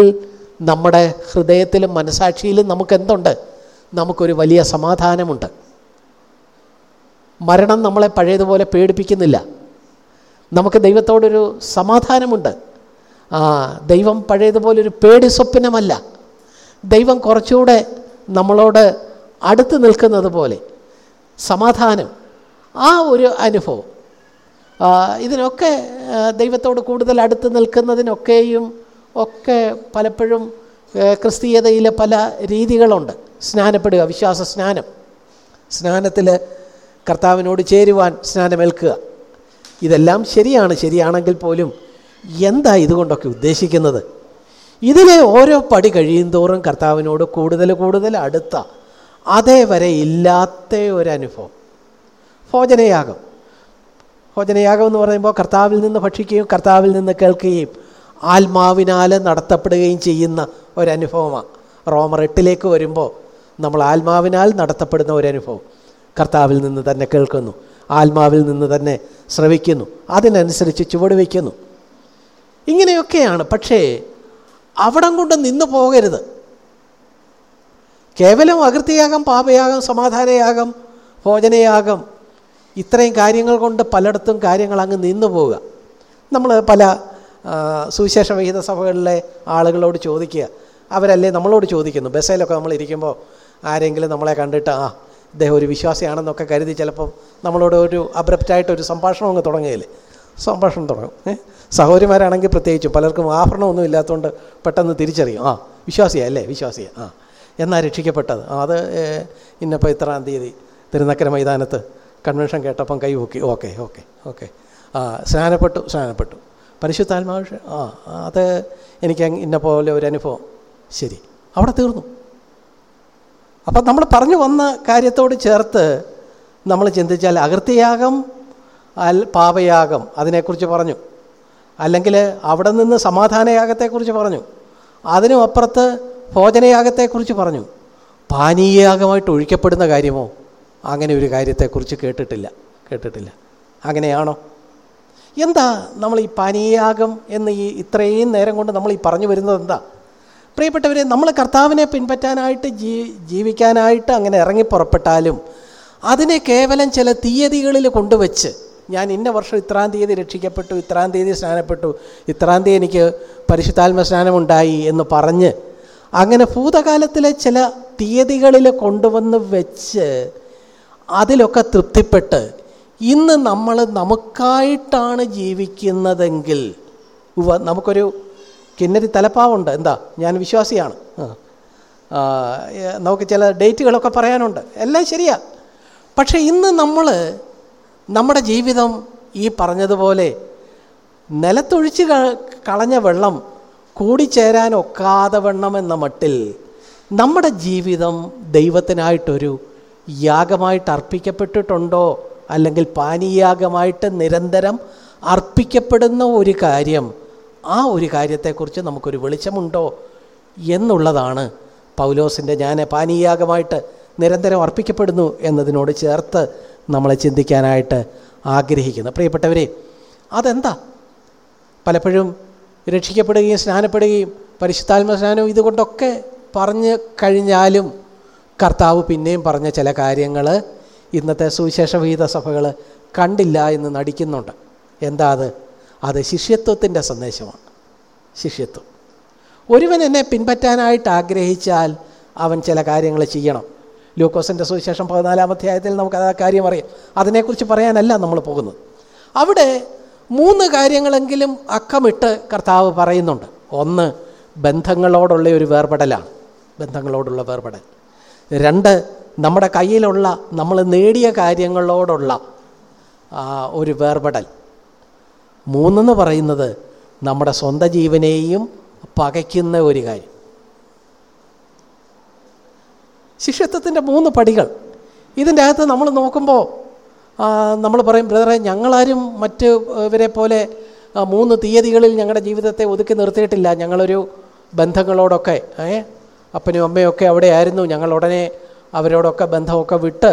നമ്മുടെ ഹൃദയത്തിലും മനസാക്ഷിയിലും നമുക്ക് എന്തുണ്ട്? നമുക്കൊരു വലിയ സമാധാനമുണ്ട്. മരണം നമ്മളെ പഴയതുപോലെ പേടിപ്പിക്കുന്നില്ല. നമുക്ക് ദൈവത്തോടൊരു സമാധാനമുണ്ട്. ആ ദൈവം പഴയതുപോലൊരു പേടി സ്വപ്നമല്ല. ദൈവം കുറച്ചുകൂടെ നമ്മളോട് അടുത്ത് നിൽക്കുന്നത് പോലെ. സമാധാനം ആ ഒരു അനുഭവം. ഇതിനൊക്കെ ദൈവത്തോട് കൂടുതൽ അടുത്ത് നിൽക്കുന്നതിനൊക്കെയും ഒക്കെ പലപ്പോഴും ക്രിസ്തീയതയിലെ പല രീതികളുണ്ട്. സ്നാനപ്പെടുക വിശ്വാസ സ്നാനം. സ്നാനത്തിൽ കർത്താവിനോട് ചേരുവാൻ സ്നാനമേൽക്കുക. ഇതെല്ലാം ശരിയാണ് ശരിയാണെങ്കിൽ പോലും എന്താ ഇതുകൊണ്ടൊക്കെ ഉദ്ദേശിക്കുന്നത്? ഇതിലെ ഓരോ പടി കഴിയും തോറും കർത്താവിനോട് കൂടുതൽ കൂടുതൽ അടുത്ത അതേവരെ ഇല്ലാത്ത ഒരനുഭവം. ഭോജനയാഗം. ഭോജനയാഗം എന്ന് പറയുമ്പോൾ കർത്താവിൽ നിന്ന് ഭക്ഷിക്കുകയും കർത്താവിൽ നിന്ന് കേൾക്കുകയും ആത്മാവിനാൽ നടത്തപ്പെടുകയും ചെയ്യുന്ന ഒരനുഭവമാണ്. റോമർ എട്ടിലേക്ക് വരുമ്പോൾ നമ്മൾ ആത്മാവിനാൽ നടത്തപ്പെടുന്ന ഒരനുഭവം. കർത്താവിൽ നിന്ന് തന്നെ കേൾക്കുന്നു. ആത്മാവിൽ നിന്ന് തന്നെ ശ്രവിക്കുന്നു. അതിനനുസരിച്ച് ചുവട് വയ്ക്കുന്നു. ഇങ്ങനെയൊക്കെയാണ്. പക്ഷേ അവിടം കൊണ്ട് നിന്ന് പോകരുത്. കേവലം അകൃത്യയാകം പാപയാകം സമാധാനയാകം ഭോജനയാകം ഇത്രയും കാര്യങ്ങൾ കൊണ്ട് പലയിടത്തും കാര്യങ്ങൾ അങ്ങ് നിന്നു പോവുക. നമ്മൾ പല സുവിശേഷ വിഹിത സഭകളിലെ ആളുകളോട് ചോദിക്കുക. അവരല്ലേ നമ്മളോട് ചോദിക്കുന്നു. ബസ്സിലൊക്കെ നമ്മൾ ഇരിക്കുമ്പോൾ ആരെങ്കിലും നമ്മളെ കണ്ടിട്ട് ആ ഇദ്ദേഹം ഒരു വിശ്വാസിയാണെന്നൊക്കെ കരുതി ചിലപ്പം നമ്മളോട് ഒരു അബ്രപ്റ്റായിട്ടൊരു സംഭാഷണം അങ്ങ് തുടങ്ങിയില്ലേ സംഭാഷണം തുടങ്ങും. ഏ? സഹോദരിമാരാണെങ്കിൽ പ്രത്യേകിച്ചും പലർക്കും ആഭരണമൊന്നും ഇല്ലാത്തതുകൊണ്ട് പെട്ടെന്ന് തിരിച്ചറിയും. ആ വിശ്വാസിയാ അല്ലേ വിശ്വാസിയാ. ആ എന്നാ രക്ഷിക്കപ്പെട്ടത്? അത് ഇന്നിപ്പോൾ ഇത്രാം തീയതി? തിരുനക്കര മൈതാനത്ത് കൺവെൻഷൻ കേട്ടപ്പം കൈ പൊക്കി. Okay okay okay. ആ സ്നാനപ്പെട്ടു സ്നാനപ്പെട്ടു. പരിശുദ്ധാത്മാവ് ആ അത് എനിക്ക് ഇന്ന പോലെ ഒരു അനുഭവം. ശരി. അവിടെ തീർന്നു. അപ്പം നമ്മൾ പറഞ്ഞു വന്ന കാര്യത്തോട് ചേർത്ത് നമ്മൾ ചിന്തിച്ചാൽ അകൃത്യയാഗം അൽ പാപയാഗം അതിനെക്കുറിച്ച് പറഞ്ഞു. അല്ലെങ്കിൽ അവിടെ നിന്ന് സമാധാനയാഗത്തെക്കുറിച്ച് പറഞ്ഞു. അതിനും അപ്പുറത്ത് ഭോജനയാഗത്തെക്കുറിച്ച് പറഞ്ഞു. പാനീയയാഗമായിട്ട് ഒഴിക്കപ്പെടുന്ന കാര്യമോ? അങ്ങനെ ഒരു കാര്യത്തെക്കുറിച്ച് കേട്ടിട്ടില്ല. കേട്ടിട്ടില്ല. അങ്ങനെയാണോ? എന്താ നമ്മൾ ഈ പാനീയാഗം എന്ന് ഈ ഇത്രയും നേരം കൊണ്ട് നമ്മൾ ഈ പറഞ്ഞു വരുന്നത് എന്താ? പ്രിയപ്പെട്ടവരെ നമ്മൾ കർത്താവിനെ പിൻപറ്റാനായിട്ട് ജീ ജീവിക്കാനായിട്ട് അങ്ങനെ ഇറങ്ങി പുറപ്പെട്ടാലും അതിനെ കേവലം ചില തീയതികളിൽ കൊണ്ടുവച്ച് ഞാൻ ഇന്ന വർഷം ഇത്രാം തീയതി രക്ഷിക്കപ്പെട്ടു ഇത്രാം തീയതി സ്നാനപ്പെട്ടു ഇത്രാം തീയതി എനിക്ക് പരിശുദ്ധാത്മ സ്നാനമുണ്ടായി എന്ന് പറഞ്ഞ് അങ്ങനെ ഭൂതകാലത്തിലെ ചില തീയതികളിൽ കൊണ്ടുവന്ന് വെച്ച് അതിലൊക്കെ തൃപ്തിപ്പെട്ട് ഇന്ന് നമ്മൾ നമുക്കായിട്ടാണ് ജീവിക്കുന്നതെങ്കിൽ നമുക്കൊരു കിന്നരി തലപ്പാവുണ്ട്. എന്താ? ഞാൻ വിശ്വാസിയാണ്. നമുക്ക് ചില ഡേറ്റുകളൊക്കെ പറയാനുണ്ട്. എല്ലാം ശരിയാ. പക്ഷേ ഇന്ന് നമ്മൾ നമ്മുടെ ജീവിതം ഈ പറഞ്ഞതുപോലെ നിലത്തൊഴിച്ച് കളഞ്ഞ വെള്ളം കൂടിച്ചേരാൻ ഒക്കാതെ വണ്ണം എന്ന മട്ടിൽ നമ്മുടെ ജീവിതം ദൈവത്തിനായിട്ടൊരു യാഗമായിട്ട് അർപ്പിക്കപ്പെട്ടിട്ടുണ്ടോ? അല്ലെങ്കിൽ പാനീയാഗമായിട്ട് നിരന്തരം അർപ്പിക്കപ്പെടുന്ന ഒരു കാര്യം ആ ഒരു കാര്യത്തെക്കുറിച്ച് നമുക്കൊരു വെളിച്ചമുണ്ടോ എന്നുള്ളതാണ് പൗലോസിന്റെ ഞാൻ പാനീയാഗമായിട്ട് നിരന്തരം അർപ്പിക്കപ്പെടുന്നു എന്നതിനോട് ചേർത്ത് നമ്മളെ ചിന്തിക്കാനായിട്ട് ആഗ്രഹിക്കുന്നു. പ്രിയപ്പെട്ടവരെ അതെന്താ? പലപ്പോഴും രക്ഷിക്കപ്പെടുകയും സ്നാനപ്പെടുകയും പരിശുദ്ധാത്മ സ്നാനവും ഇതുകൊണ്ടൊക്കെ പറഞ്ഞ് കഴിഞ്ഞാലും കർത്താവ് പിന്നെയും പറഞ്ഞ ചില കാര്യങ്ങൾ ഇന്നത്തെ സുവിശേഷ വിഹിത സഭകൾ കണ്ടില്ല എന്ന് നടിക്കുന്നുണ്ട്. എന്താ അത്? അത് ശിഷ്യത്വത്തിന്റെ സന്ദേശമാണ്. ശിഷ്യത്വം. ഒരുവൻ എന്നെ പിൻപറ്റാനായിട്ട് ആഗ്രഹിച്ചാൽ അവൻ ചില കാര്യങ്ങൾ ചെയ്യണം. ലൂക്കോസിന്റെ സുവിശേഷം പതിനാലാം അധ്യായത്തിൽ നമുക്ക് ആ കാര്യം അറിയാം. അതിനെക്കുറിച്ച് പറയാനല്ല നമ്മൾ പോകുന്നത്. അവിടെ മൂന്ന് കാര്യങ്ങളെങ്കിലും അക്കമിട്ട് കർത്താവ് പറയുന്നുണ്ട്. ഒന്ന് ബന്ധങ്ങളോടുള്ള ഒരു വേർപെടലാണ്. ബന്ധങ്ങളോടുള്ള വേർപെടൽ. രണ്ട് നമ്മുടെ കയ്യിലുള്ള നമ്മൾ നേടിയ കാര്യങ്ങളോടുള്ള ഒരു വേർപെടൽ. മൂന്നെന്ന് പറയുന്നത് നമ്മുടെ സ്വന്തം ജീവനെയും പകയ്ക്കുന്ന ഒരു കാര്യം. ശിഷ്യത്വത്തിന്റെ മൂന്ന് പടികൾ. ഇതിന്റെ അകത്ത് നമ്മൾ നോക്കുമ്പോൾ നമ്മൾ പറയും ബ്രദറെ ഞങ്ങളാരും മറ്റ് ഇവരെ പോലെ മൂന്ന് തീയതികളിൽ ഞങ്ങളുടെ ജീവിതത്തെ ഒതുക്കി നിർത്തിയിട്ടില്ല. ഞങ്ങളൊരു ബന്ധങ്ങളോടൊക്കെ ഏ അപ്പനും അമ്മയും ഒക്കെ അവിടെ ആയിരുന്നു ഞങ്ങൾ ഉടനെ അവരോടൊക്കെ ബന്ധമൊക്കെ വിട്ട്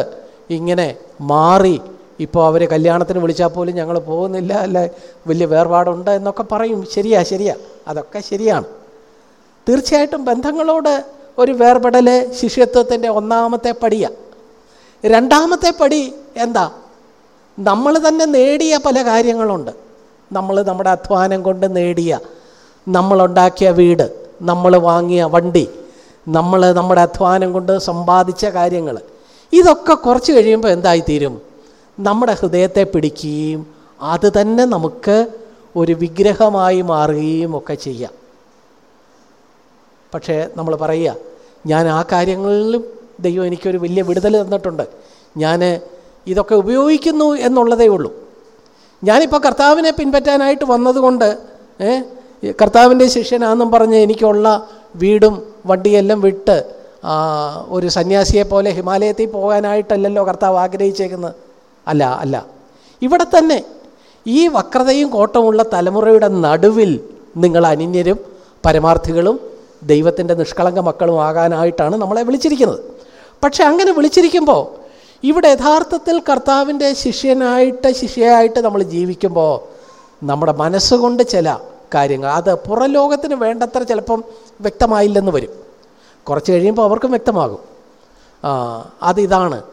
ഇങ്ങനെ മാറി ഇപ്പോൾ അവരെ കല്യാണത്തിന് വിളിച്ചാൽ പോലും ഞങ്ങൾ പോകുന്നില്ല അല്ലെ വലിയ വേർപാടുണ്ട് എന്നൊക്കെ പറയും. ശരിയാ ശരിയാ. അതൊക്കെ ശരിയാണ്. തീർച്ചയായിട്ടും ബന്ധങ്ങളോട് ഒരു വേർപെടൽ ശിഷ്യത്വത്തിന്റെ ഒന്നാമത്തെ പടിയാണ് രണ്ടാമത്തെ പടി എന്താ? നമ്മൾ തന്നെ നേടിയ പല കാര്യങ്ങളുണ്ട്. നമ്മൾ നമ്മുടെ അധ്വാനം കൊണ്ട് നേടിയ നമ്മളുണ്ടാക്കിയ വീട് നമ്മൾ വാങ്ങിയ വണ്ടി നമ്മൾ നമ്മുടെ അധ്വാനം കൊണ്ട് സമ്പാദിച്ച കാര്യങ്ങൾ ഇതൊക്കെ കുറച്ച് കഴിയുമ്പോൾ എന്തായിത്തീരും? നമ്മുടെ ഹൃദയത്തെ പിടിക്കുകയും അത് തന്നെ നമുക്ക് ഒരു വിഗ്രഹമായി മാറുകയും ഒക്കെ ചെയ്യാം. പക്ഷേ നമ്മൾ പറയുക ഞാൻ ആ കാര്യങ്ങളിലും ദൈവം എനിക്കൊരു വലിയ വിടുതൽ തന്നിട്ടുണ്ട്. ഞാൻ ഇതൊക്കെ ഉപയോഗിക്കുന്നു എന്നുള്ളതേ ഉള്ളൂ. ഞാനിപ്പോൾ കർത്താവിനെ പിൻപറ്റാനായിട്ട് വന്നതുകൊണ്ട് കർത്താവിന്റെ ശിഷ്യനാണെന്നും പറഞ്ഞ് എനിക്കുള്ള വീടും വണ്ടിയെല്ലാം വിട്ട് ഒരു സന്യാസിയെ പോലെ ഹിമാലയത്തിൽ പോകാനായിട്ടല്ലല്ലോ കർത്താവ് ആഗ്രഹിച്ചേക്കുന്നത്. അല്ല അല്ല. ഇവിടെ തന്നെ ഈ വക്രതയും കോട്ടമുള്ള തലമുറയുടെ നടുവിൽ നിങ്ങൾ അനിന്യരും പരമാർത്ഥികളും ദൈവത്തിന്റെ നിഷ്കളങ്ക മക്കളും ആകാനായിട്ടാണ് നമ്മളെ വിളിച്ചിരിക്കുന്നത്. പക്ഷെ അങ്ങനെ വിളിച്ചിരിക്കുമ്പോൾ ഇവിടെ യഥാർത്ഥത്തിൽ കർത്താവിന്റെ ശിഷ്യനായിട്ട് ശിഷ്യയായിട്ട് നമ്മൾ ജീവിക്കുമ്പോൾ നമ്മുടെ മനസ്സുകൊണ്ട് ചില കാര്യങ്ങൾ അത് പുറലോകത്തിന് വേണ്ടത്ര ചിലപ്പം വ്യക്തമായില്ലെന്ന് വരും. കുറച്ച് കഴിയുമ്പോൾ അവർക്കും വ്യക്തമാകും. അതിതാണ്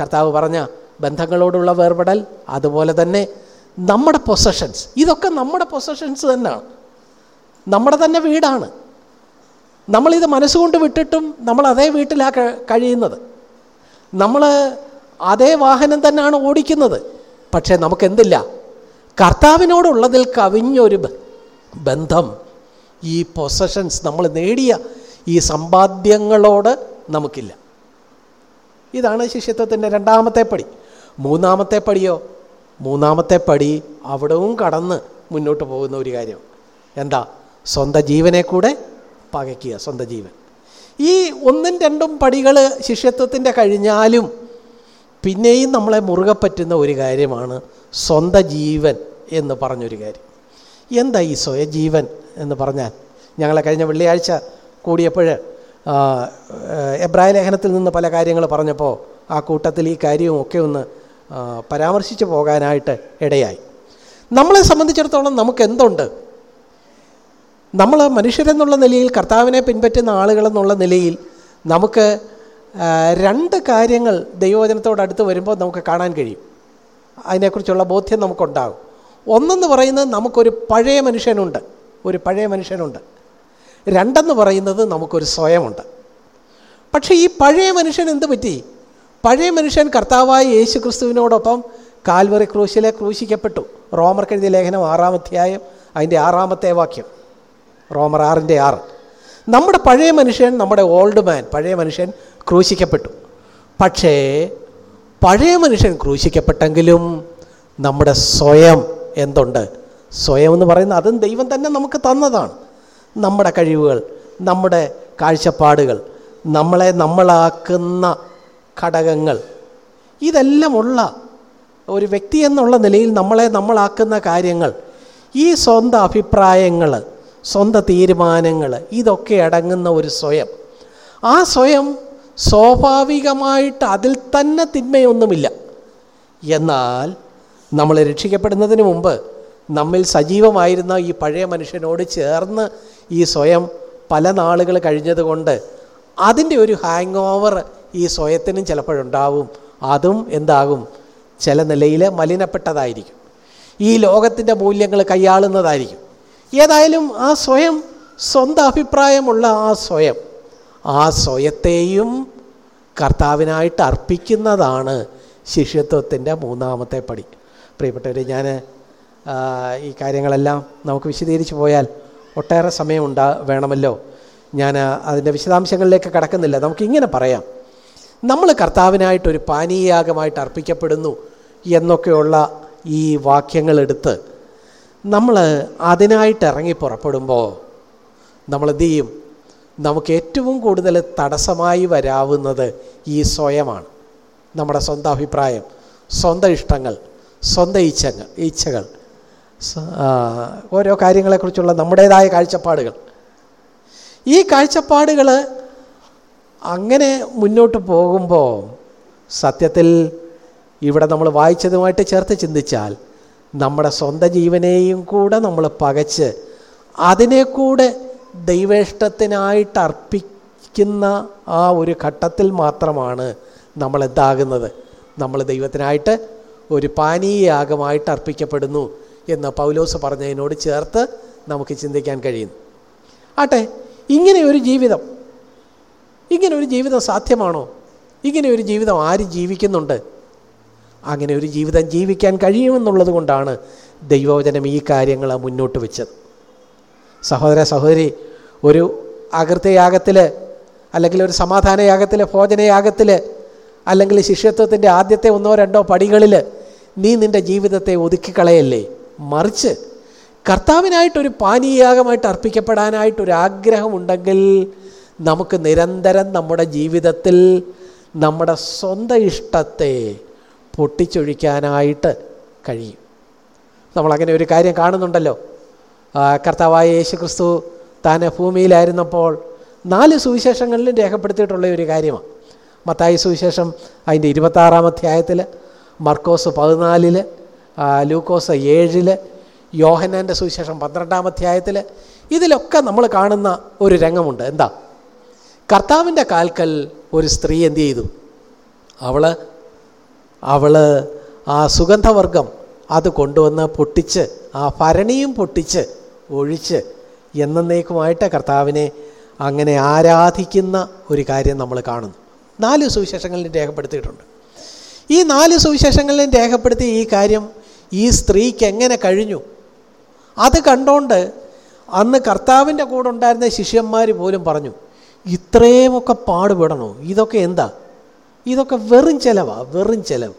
കർത്താവ് പറഞ്ഞ ബന്ധങ്ങളോടുള്ള വേർപെടൽ അതുപോലെ തന്നെ നമ്മുടെ പൊസഷൻസ് ഇതൊക്കെ നമ്മുടെ പൊസഷൻസ് തന്നെയാണ്. നമ്മുടെ തന്നെ വീടാണ്. നമ്മളിത് മനസ്സുകൊണ്ട് വിട്ടിട്ടും നമ്മൾ അതേ വീട്ടിലാണ് കഴിയുന്നത്. നമ്മൾ അതേ വാഹനം തന്നെയാണ് ഓടിക്കുന്നത്. പക്ഷേ നമുക്കെന്തില്ല? കർത്താവിനോടുള്ളതിൽ കവിഞ്ഞൊരു ബന്ധം ഈ പൊസഷൻസ് നമ്മൾ നേടിയ ഈ സമ്പാദ്യങ്ങളോട് നമുക്കില്ല. ഇതാണ് ശിഷ്യത്വത്തിന്റെ രണ്ടാമത്തെ പടി. മൂന്നാമത്തെ പടിയോ? മൂന്നാമത്തെ പടി അവിടവും കടന്ന് മുന്നോട്ട് പോകുന്ന ഒരു കാര്യം. എന്താ? സ്വന്തം ജീവനെ കൂടെ പകയ്ക്കുക സ്വന്തം ജീവൻ. ഈ ഒന്നും രണ്ടും പടികൾ ശിഷ്യത്വത്തിന്റെ കഴിഞ്ഞാലും പിന്നെയും നമ്മളെ മുറുകെ പറ്റുന്ന ഒരു കാര്യമാണ് സ്വന്തം ജീവൻ എന്ന് പറഞ്ഞൊരു കാര്യം. എന്താ ഈ സ്വയജീവൻ എന്ന് പറഞ്ഞാൽ? ഞങ്ങളെ കഴിഞ്ഞ വെള്ളിയാഴ്ച കൂടിയപ്പോൾ എബ്രായ ലേഖനത്തിൽ നിന്ന് പല കാര്യങ്ങൾ പറഞ്ഞപ്പോൾ ആ കൂട്ടത്തിൽ ഈ കാര്യവും ഒക്കെ ഒന്ന് പരാമർശിച്ച് പോകാനായിട്ട് ഇടയായി. നമ്മളെ സംബന്ധിച്ചിടത്തോളം നമുക്ക് എന്തുണ്ട് നമ്മൾ മനുഷ്യരെന്നുള്ള നിലയിൽ കർത്താവിനെ പിൻപറ്റുന്ന ആളുകളെന്നുള്ള നിലയിൽ നമുക്ക് രണ്ട് കാര്യങ്ങൾ ദൈവവചനത്തോട് അടുത്ത് വരുമ്പോൾ നമുക്ക് കാണാൻ കഴിയും. അതിനെക്കുറിച്ചുള്ള ബോധ്യം നമുക്കുണ്ടാകും. ഒന്നെന്ന് പറയുന്നത് നമുക്കൊരു പഴയ മനുഷ്യനുണ്ട്. ഒരു പഴയ മനുഷ്യനുണ്ട്. രണ്ടെന്ന് പറയുന്നത് നമുക്കൊരു സ്വയമുണ്ട്. പക്ഷേ ഈ പഴയ മനുഷ്യൻ എന്ത് പറ്റി? പഴയ മനുഷ്യൻ കർത്താവായ യേശു ക്രിസ്തുവിനോടൊപ്പം കാൽവറി ക്രൂശിലെ ക്രൂശിക്കപ്പെട്ടു. റോമർ എഴുതിയ ലേഖനം ആറാം അധ്യായം അതിന്റെ ആറാമത്തെ വാക്യം. റോമർ ആറിന്റെ ആറ്. നമ്മുടെ പഴയ മനുഷ്യൻ നമ്മുടെ ഓൾഡ് മാൻ പഴയ മനുഷ്യൻ ക്രൂശിക്കപ്പെട്ടു. പക്ഷേ പഴയ മനുഷ്യൻ ക്രൂശിക്കപ്പെട്ടെങ്കിലും നമ്മുടെ സ്വയം എന്തുണ്ട്? സ്വയം എന്ന് പറയുന്ന അതും ദൈവം തന്നെ നമുക്ക് തന്നതാണ്. നമ്മുടെ കഴിവുകൾ നമ്മുടെ കാഴ്ചപ്പാടുകൾ നമ്മളെ നമ്മളാക്കുന്ന ഘടകങ്ങൾ. ഇതെല്ലാമുള്ള ഒരു വ്യക്തി എന്നുള്ള നിലയിൽ നമ്മളെ നമ്മളാക്കുന്ന കാര്യങ്ങൾ ഈ സ്വന്തം അഭിപ്രായങ്ങൾ സ്വന്തം തീരുമാനങ്ങൾ ഇതൊക്കെ അടങ്ങുന്ന ഒരു സ്വയം. ആ സ്വയം സ്വാഭാവികമായിട്ട് അതിൽ തന്നെ തിന്മയൊന്നുമില്ല. എന്നാൽ നമ്മൾ രക്ഷിക്കപ്പെടുന്നതിന് മുമ്പ് നമ്മിൽ സജീവമായിരുന്ന ഈ പഴയ മനുഷ്യനോട് ചേർന്ന് ഈ സ്വയം പല നാളുകൾ കഴിഞ്ഞതുകൊണ്ട് അതിന്റെ ഒരു ഹാങ് ഓവർ ഈ സ്വയത്തിനും ചിലപ്പോഴുണ്ടാവും. അതും എന്താകും? ചില നിലയിൽ മലിനപ്പെട്ടതായിരിക്കും. ഈ ലോകത്തിന്റെ മൂല്യങ്ങൾ കൈയാളുന്നതായിരിക്കും. ഏതായാലും ആ സ്വയം സ്വന്തം അഭിപ്രായമുള്ള ആ സ്വയം ആ സ്വയത്തെയും കർത്താവിനായിട്ട് അർപ്പിക്കുന്നതാണ് ശിഷ്യത്വത്തിന്റെ മൂന്നാമത്തെ പടി. പ്രിയപ്പെട്ടവർ ഞാൻ ഈ കാര്യങ്ങളെല്ലാം നമുക്ക് വിശദീകരിച്ച് പോയാൽ ഒട്ടേറെ സമയം ഉണ്ടാ വേണമല്ലോ. ഞാൻ അതിന്റെ വിശദാംശങ്ങളിലേക്ക് കടക്കുന്നില്ല. നമുക്കിങ്ങനെ പറയാം. നമ്മൾ കർത്താവിനായിട്ടൊരു പാനീയാഗമായിട്ട് അർപ്പിക്കപ്പെടുന്നു എന്നൊക്കെയുള്ള ഈ വാക്യങ്ങളെടുത്ത് നമ്മൾ അതിനായിട്ട് ഇറങ്ങി പുറപ്പെടുമ്പോൾ നമ്മൾ എന്ത് ചെയ്യും? നമുക്ക് ഏറ്റവും കൂടുതൽ തടസ്സമായി വരാവുന്നത് ഈ സ്വയമാണ്. നമ്മുടെ സ്വന്തം അഭിപ്രായം സ്വന്തം ഇഷ്ടങ്ങൾ സ്വന്തം ഇച്ഛങ്ങൾ ഇച്ഛകൾ ഓരോ കാര്യങ്ങളെക്കുറിച്ചുള്ള നമ്മുടേതായ കാഴ്ചപ്പാടുകൾ. ഈ കാഴ്ചപ്പാടുകൾ അങ്ങനെ മുന്നോട്ട് പോകുമ്പോൾ സത്യത്തിൽ ഇവിടെ നമ്മൾ വായിച്ചതുമായിട്ട് ചേർത്ത് ചിന്തിച്ചാൽ നമ്മുടെ സ്വന്തം ജീവനെയും കൂടെ നമ്മൾ പകച്ച് അതിനെ കൂടെ ദൈവേഷ്ടത്തിനായിട്ട് അർപ്പിക്കുന്ന ആ ഒരു ഘട്ടത്തിൽ മാത്രമാണ് നമ്മൾ എന്താകുന്നത്. നമ്മൾ ദൈവത്തിനായിട്ട് ഒരു പാനീയാഗമായിട്ട് അർപ്പിക്കപ്പെടുന്നു എന്ന് പൗലോസ് പറഞ്ഞതിനോട് ചേർത്ത് നമുക്ക് ചിന്തിക്കാൻ കഴിയുന്നു. ആട്ടെ ഇങ്ങനെ ഒരു ജീവിതം ഇങ്ങനെ ഒരു ജീവിതം സാധ്യമാണോ? ഇങ്ങനെ ഒരു ജീവിതം ആര് ജീവിക്കുന്നുണ്ട്? അങ്ങനെ ഒരു ജീവിതം ജീവിക്കാൻ കഴിയുമെന്നുള്ളത് കൊണ്ടാണ് ദൈവവചനം ഈ കാര്യങ്ങൾ മുന്നോട്ട് വെച്ചത്. സഹോദര സഹോദരി ഒരു അകൃത്യയാഗത്തിൽ അല്ലെങ്കിൽ ഒരു സമാധാനയാഗത്തിൽ ഭോജനയാഗത്തിൽ അല്ലെങ്കിൽ ശിഷ്യത്വത്തിന്റെ ആദ്യത്തെ ഒന്നോ രണ്ടോ പടികളിൽ നീ നിന്റെ ജീവിതത്തെ ഒതുക്കിക്കളയല്ലേ? മറിച്ച് കർത്താവിനായിട്ടൊരു പാനീയാഗമായിട്ട് അർപ്പിക്കപ്പെടാനായിട്ടൊരു ആഗ്രഹമുണ്ടെങ്കിൽ നമുക്ക് നിരന്തരം നമ്മുടെ ജീവിതത്തിൽ നമ്മുടെ സ്വന്തം ഇഷ്ടത്തെ പൊട്ടിച്ചൊഴിക്കാനായിട്ട് കഴിയും. നമ്മളങ്ങനെ ഒരു കാര്യം കാണുന്നുണ്ടല്ലോ. കർത്താവായ യേശു ക്രിസ്തു താൻ ഭൂമിയിലായിരുന്നപ്പോൾ നാല് സുവിശേഷങ്ങളിലും രേഖപ്പെടുത്തിയിട്ടുള്ള ഒരു കാര്യമാണ്. മത്തായി സുവിശേഷം അതിന്റെ ഇരുപത്താറാം അധ്യായത്തിൽ മർക്കോസ് പതിനാലിൽ ലൂക്കോസ് ഏഴിൽ യോഹനാന്റെ സുവിശേഷം പന്ത്രണ്ടാം അധ്യായത്തിൽ ഇതിലൊക്കെ നമ്മൾ കാണുന്ന ഒരു രംഗമുണ്ട്. എന്താ? കർത്താവിന്റെ കാൽക്കൽ ഒരു സ്ത്രീ എന്തു ചെയ്തു? അവൾ അവൾ ആ സുഗന്ധവർഗം അത് കൊണ്ടുവന്ന് പൊട്ടിച്ച് ആ ഭരണിയും പൊട്ടിച്ച് ഒഴിച്ച് എന്നേക്കുമായിട്ട് കർത്താവിനെ അങ്ങനെ ആരാധിക്കുന്ന ഒരു കാര്യം നമ്മൾ കാണുന്നു. നാല് സുവിശേഷങ്ങളിലും രേഖപ്പെടുത്തിയിട്ടുണ്ട്. ഈ നാല് സുവിശേഷങ്ങളിലും രേഖപ്പെടുത്തിയ ഈ കാര്യം ഈ സ്ത്രീക്ക് എങ്ങനെ കഴിഞ്ഞു? അത് കണ്ടോണ്ട് അന്ന് കർത്താവിന്റെ കൂടെ ഉണ്ടായിരുന്ന ശിഷ്യന്മാർ പോലും പറഞ്ഞു ഇത്രയുമൊക്കെ പാടുപെടണോ? ഇതൊക്കെ എന്താ? ഇതൊക്കെ വെറും ചിലവാ വെറും ചിലവ്.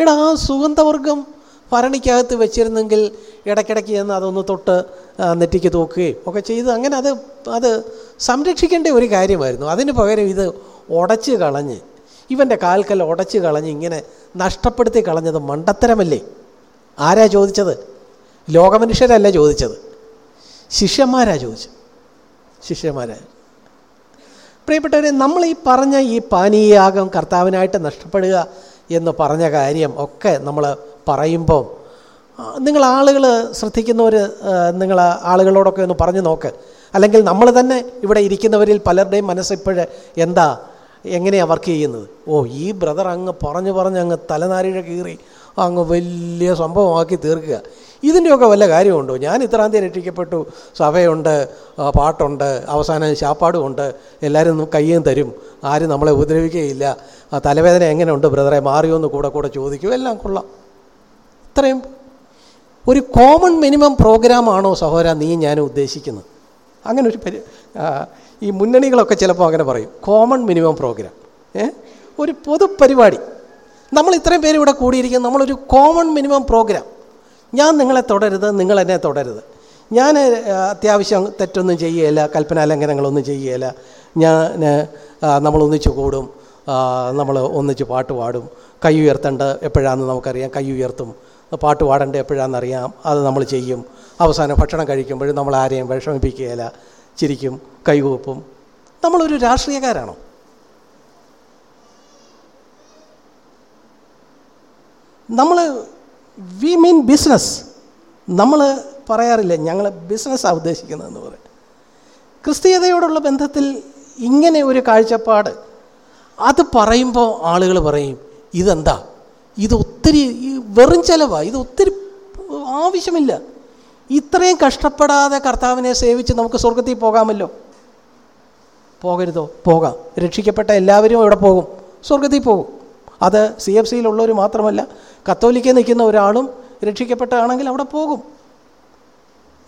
എടാ ആ സുഗന്ധവർഗം ഭരണിക്കകത്ത് വെച്ചിരുന്നെങ്കിൽ ഇടയ്ക്കിടയ്ക്ക് ചെന്ന് അതൊന്ന് തൊട്ട് നെറ്റിക്ക് തൂക്കുകയും ഒക്കെ ചെയ്ത് അങ്ങനെ അത് അത് സംരക്ഷിക്കേണ്ട ഒരു കാര്യമായിരുന്നു. അതിന് പകരം ഇത് ഉടച്ച് കളഞ്ഞ് ഇവന്റെ കാൽക്കൽ ഉടച്ച് കളഞ്ഞ് ഇങ്ങനെ നഷ്ടപ്പെടുത്തി കളഞ്ഞത് മണ്ടത്തരമല്ലേ? ആരാ ചോദിച്ചത്? ലോകമനുഷ്യരല്ല ചോദിച്ചത്. ശിഷ്യന്മാരാ ചോദിച്ചത്. ശിഷ്യന്മാരാ. പ്രിയപ്പെട്ടവരെ നമ്മൾ ഈ പറഞ്ഞ ഈ പാനീയാകം കർത്താവിനായിട്ട് നഷ്ടപ്പെടുക എന്ന് പറഞ്ഞ കാര്യം ഒക്കെ നമ്മൾ പറയുമ്പോൾ നിങ്ങൾ ആളുകൾ ശ്രദ്ധിക്കുന്നവർ നിങ്ങൾ ആളുകളോടൊക്കെ ഒന്ന് പറഞ്ഞു നോക്ക്. അല്ലെങ്കിൽ നമ്മൾ തന്നെ ഇവിടെ ഇരിക്കുന്നവരിൽ പലരുടെയും മനസ്സിപ്പോഴ് എന്താ എങ്ങനെയാണ് വർക്ക് ചെയ്യുന്നത്? ഓ ഈ ബ്രദർ അങ്ങ് പറഞ്ഞു പറഞ്ഞ് അങ്ങ് തലനാരിഴ കീറി അങ്ങ് വലിയ സംഭവമാക്കി തീർക്കുക. ഇതിന്റെയൊക്കെ വല്ല കാര്യമുണ്ടോ? ഞാൻ ഇത്രാം തീയതി രക്ഷിക്കപ്പെട്ടു. സഭയുണ്ട് പാട്ടുണ്ട് അവസാനം ശാപ്പാടുമുണ്ട്. എല്ലാവരും കയ്യും തരും. ആരും നമ്മളെ ഉപദ്രവിക്കുകയില്ല. ആ തലവേദന എങ്ങനെയുണ്ട് ബ്രദറെ? മാറിയോ എന്ന് കൂടെ കൂടെ ചോദിക്കും. എല്ലാം കൊള്ളാം. ഇത്രയും. ഒരു കോമൺ മിനിമം പ്രോഗ്രാമാണോ സഹോദര നീ ഞാൻ ഉദ്ദേശിക്കുന്നത്? അങ്ങനെ ഒരു പരി ഈ മുന്നണികളൊക്കെ ചിലപ്പോൾ അങ്ങനെ പറയും. Common minimum programme. ഏ? ഒരു പൊതുപരിപാടി. നമ്മൾ ഇത്രയും പേര് ഇവിടെ കൂടിയിരിക്കുന്നത് നമ്മളൊരു കോമൺ മിനിമം പ്രോഗ്രാം. ഞാൻ നിങ്ങളെ തുടരുത് നിങ്ങൾ എന്നെ തുടരുത്. ഞാൻ അത്യാവശ്യം തെറ്റൊന്നും ചെയ്യുകയില്ല കൽപ്പനാലംഘനങ്ങളൊന്നും ചെയ്യുകയില്ല ഞാൻ നമ്മളൊന്നിച്ച് കൂടും നമ്മൾ ഒന്നിച്ച് പാട്ട് പാടും. കൈ ഉയർത്തേണ്ട എപ്പോഴാണെന്ന് നമുക്കറിയാം കൈ ഉയർത്തും. പാട്ട് പാടേണ്ട എപ്പോഴാണെന്നറിയാം അത് നമ്മൾ ചെയ്യും. അവസാനം ഭക്ഷണം കഴിക്കുമ്പോഴും നമ്മൾ ആരെയും വിഷമിപ്പിക്കുകയില്ല ചിരിക്കും കൈകൂപ്പും. നമ്മളൊരു രാഷ്ട്രീയക്കാരാണോ? നമ്മൾ വി മീൻ ബിസിനസ് നമ്മൾ പറയാറില്ല ഞങ്ങൾ ബിസിനസ്സാണ് ഉദ്ദേശിക്കുന്നതെന്ന് പറയും. ക്രിസ്തീയതയോടുള്ള ബന്ധത്തിൽ ഇങ്ങനെ ഒരു കാഴ്ചപ്പാട് അത് പറയുമ്പോൾ ആളുകൾ പറയും ഇതെന്താ? ഇത് ഒത്തിരി വെറും ചിലവാണ് ഇത് ഒത്തിരി ആവശ്യമില്ല. ഇത്രയും കഷ്ടപ്പെടാതെ കർത്താവിനെ സേവിച്ച് നമുക്ക് സ്വർഗത്തിൽ പോകാമല്ലോ. പോകരുതോ? പോകാം. രക്ഷിക്കപ്പെട്ട എല്ലാവരും ഇവിടെ പോകും? സ്വർഗത്തിൽ പോകും. അത് സി എഫ് സിയിലുള്ളവർ മാത്രമല്ല കത്തോലിക്ക നിൽക്കുന്ന ഒരാളും രക്ഷിക്കപ്പെട്ടതാണെങ്കിൽ അവിടെ പോകും.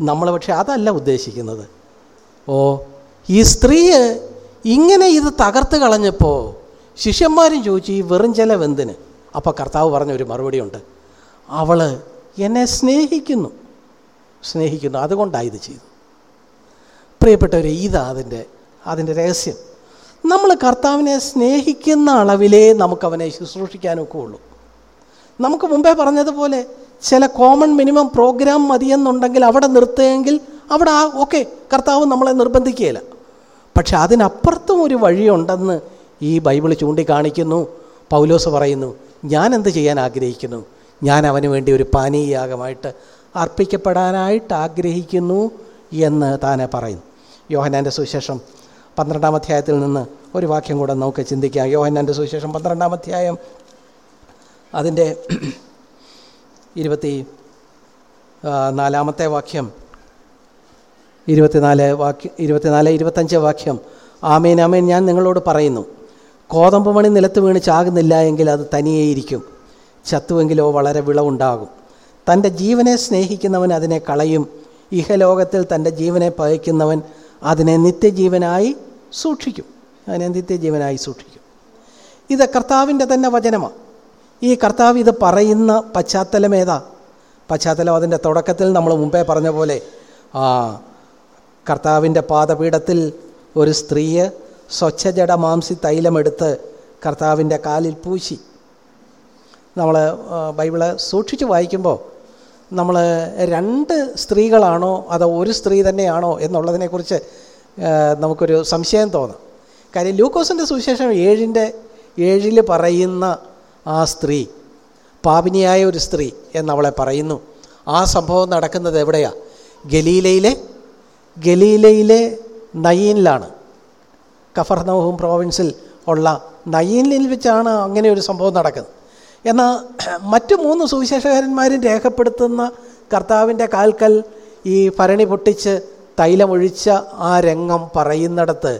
നമ്മൾ പക്ഷേ അതല്ല ഉദ്ദേശിക്കുന്നത്. ഓ ഈ സ്ത്രീ ഇങ്ങനെ ഇത് തകർത്ത് കളഞ്ഞപ്പോൾ ശിഷ്യന്മാരും ചോദിച്ചു ഈ വെറും ചെലവെന്തിന് അപ്പോൾ കർത്താവ് പറഞ്ഞ ഒരു മറുപടിയുണ്ട്. അവൾ എന്നെ സ്നേഹിക്കുന്നു. സ്നേഹിക്കുന്നു. അതുകൊണ്ടാണ് ഇത് ചെയ്തു പ്രിയപ്പെട്ടവരെ ഇതാ അതിന്റെ അതിന്റെ രഹസ്യം. നമ്മൾ കർത്താവിനെ സ്നേഹിക്കുന്ന അളവിലേ നമുക്കവനെ ശുശ്രൂഷിക്കാനൊക്കെ ഉള്ളൂ. നമുക്ക് മുമ്പേ പറഞ്ഞതുപോലെ ചില കോമൺ മിനിമം പ്രോഗ്രാം മതിയെന്നുണ്ടെങ്കിൽ അവിടെ നിർത്തുകയെങ്കിൽ അവിടെ ആ ഓക്കെ കർത്താവ് നമ്മളെ നിർബന്ധിക്കുകയില്ല. പക്ഷെ അതിനപ്പുറത്തും ഒരു വഴിയുണ്ടെന്ന് ഈ ബൈബിൾ ചൂണ്ടിക്കാണിക്കുന്നു. പൗലോസ് പറയുന്നു ഞാൻ എന്ത് ചെയ്യാൻ ആഗ്രഹിക്കുന്നു? ഞാൻ അവന് വേണ്ടി ഒരു പാനീയാഗമായിട്ട് അർപ്പിക്കപ്പെടാനായിട്ട് ആഗ്രഹിക്കുന്നു എന്ന് താനെ പറയുന്നു. യോഹനാന്റെ സുവിശേഷം പന്ത്രണ്ടാം അധ്യായത്തിൽ നിന്ന് ഒരു വാക്യം കൂടെ നമുക്ക് ചിന്തിക്കാം. യോഹന്നാന്റെ സുവിശേഷം പന്ത്രണ്ടാം അധ്യായം അതിന്റെ ഇരുപത്തി നാലാമത്തെ വാക്യം. ഇരുപത്തിനാല് വാക്യം ഇരുപത്തിനാല് ഇരുപത്തഞ്ച് വാക്യം. ആമേൻ ആമേൻ ഞാൻ നിങ്ങളോട് പറയുന്നു. കോതമ്പ് മണി നിലത്ത് വീണ് ചാകുന്നില്ല എങ്കിൽ അത് തനിയേയിരിക്കും. ചത്തുവെങ്കിലോ വളരെ വിളവുണ്ടാകും. തന്റെ ജീവനെ സ്നേഹിക്കുന്നവൻ അതിനെ കളയും. ഇഹലോകത്തിൽ തന്റെ ജീവനെ പകയ്ക്കുന്നവൻ അതിനെ നിത്യജീവനായി സൂക്ഷിക്കും. അതിനെ നിത്യജീവനായി സൂക്ഷിക്കും. ഇത് കർത്താവിന്റെ തന്നെ വചനമാണ് ഈ കർത്താവ് ഇത് പറയുന്ന പശ്ചാത്തലം ഏതാ? പശ്ചാത്തലം അതിന്റെ തുടക്കത്തിൽ നമ്മൾ മുമ്പേ പറഞ്ഞ പോലെ ആ കർത്താവിന്റെ പാദപീഠത്തിൽ ഒരു സ്ത്രീയെ സ്വച്ഛജട മാംസി തൈലമെടുത്ത് കർത്താവിന്റെ കാലിൽ പൂശി. നമ്മൾ ബൈബിൾ സൂക്ഷിച്ച് വായിക്കുമ്പോൾ നമ്മൾ രണ്ട് സ്ത്രീകളാണോ അതോ ഒരു സ്ത്രീ തന്നെയാണോ എന്നുള്ളതിനെക്കുറിച്ച് നമുക്കൊരു സംശയം തോന്നാം. കാര്യം ലൂക്കോസിന്റെ സുവിശേഷം ഏഴിന്റെ ഏഴിൽ പറയുന്ന ആ സ്ത്രീ പാപിനിയായ ഒരു സ്ത്രീ എന്നവളെ പറയുന്നു. ആ സംഭവം നടക്കുന്നത് എവിടെയാണ് ഗലീലയിലെ ഗലീലയിലെ നയീനിലാണ്. കഫർനൗഹും പ്രോവിൻസിൽ ഉള്ള നയീനിൽ വെച്ചാണ് അങ്ങനെ ഒരു സംഭവം നടക്കുന്നത്. എന്നാൽ മറ്റു മൂന്ന് സുവിശേഷകാരന്മാരും രേഖപ്പെടുത്തുന്ന കർത്താവിന്റെ കാൽക്കൽ ഈ ഭരണി പൊട്ടിച്ച് തൈലമൊഴിച്ച ആ രംഗം പറയുന്നിടത്ത്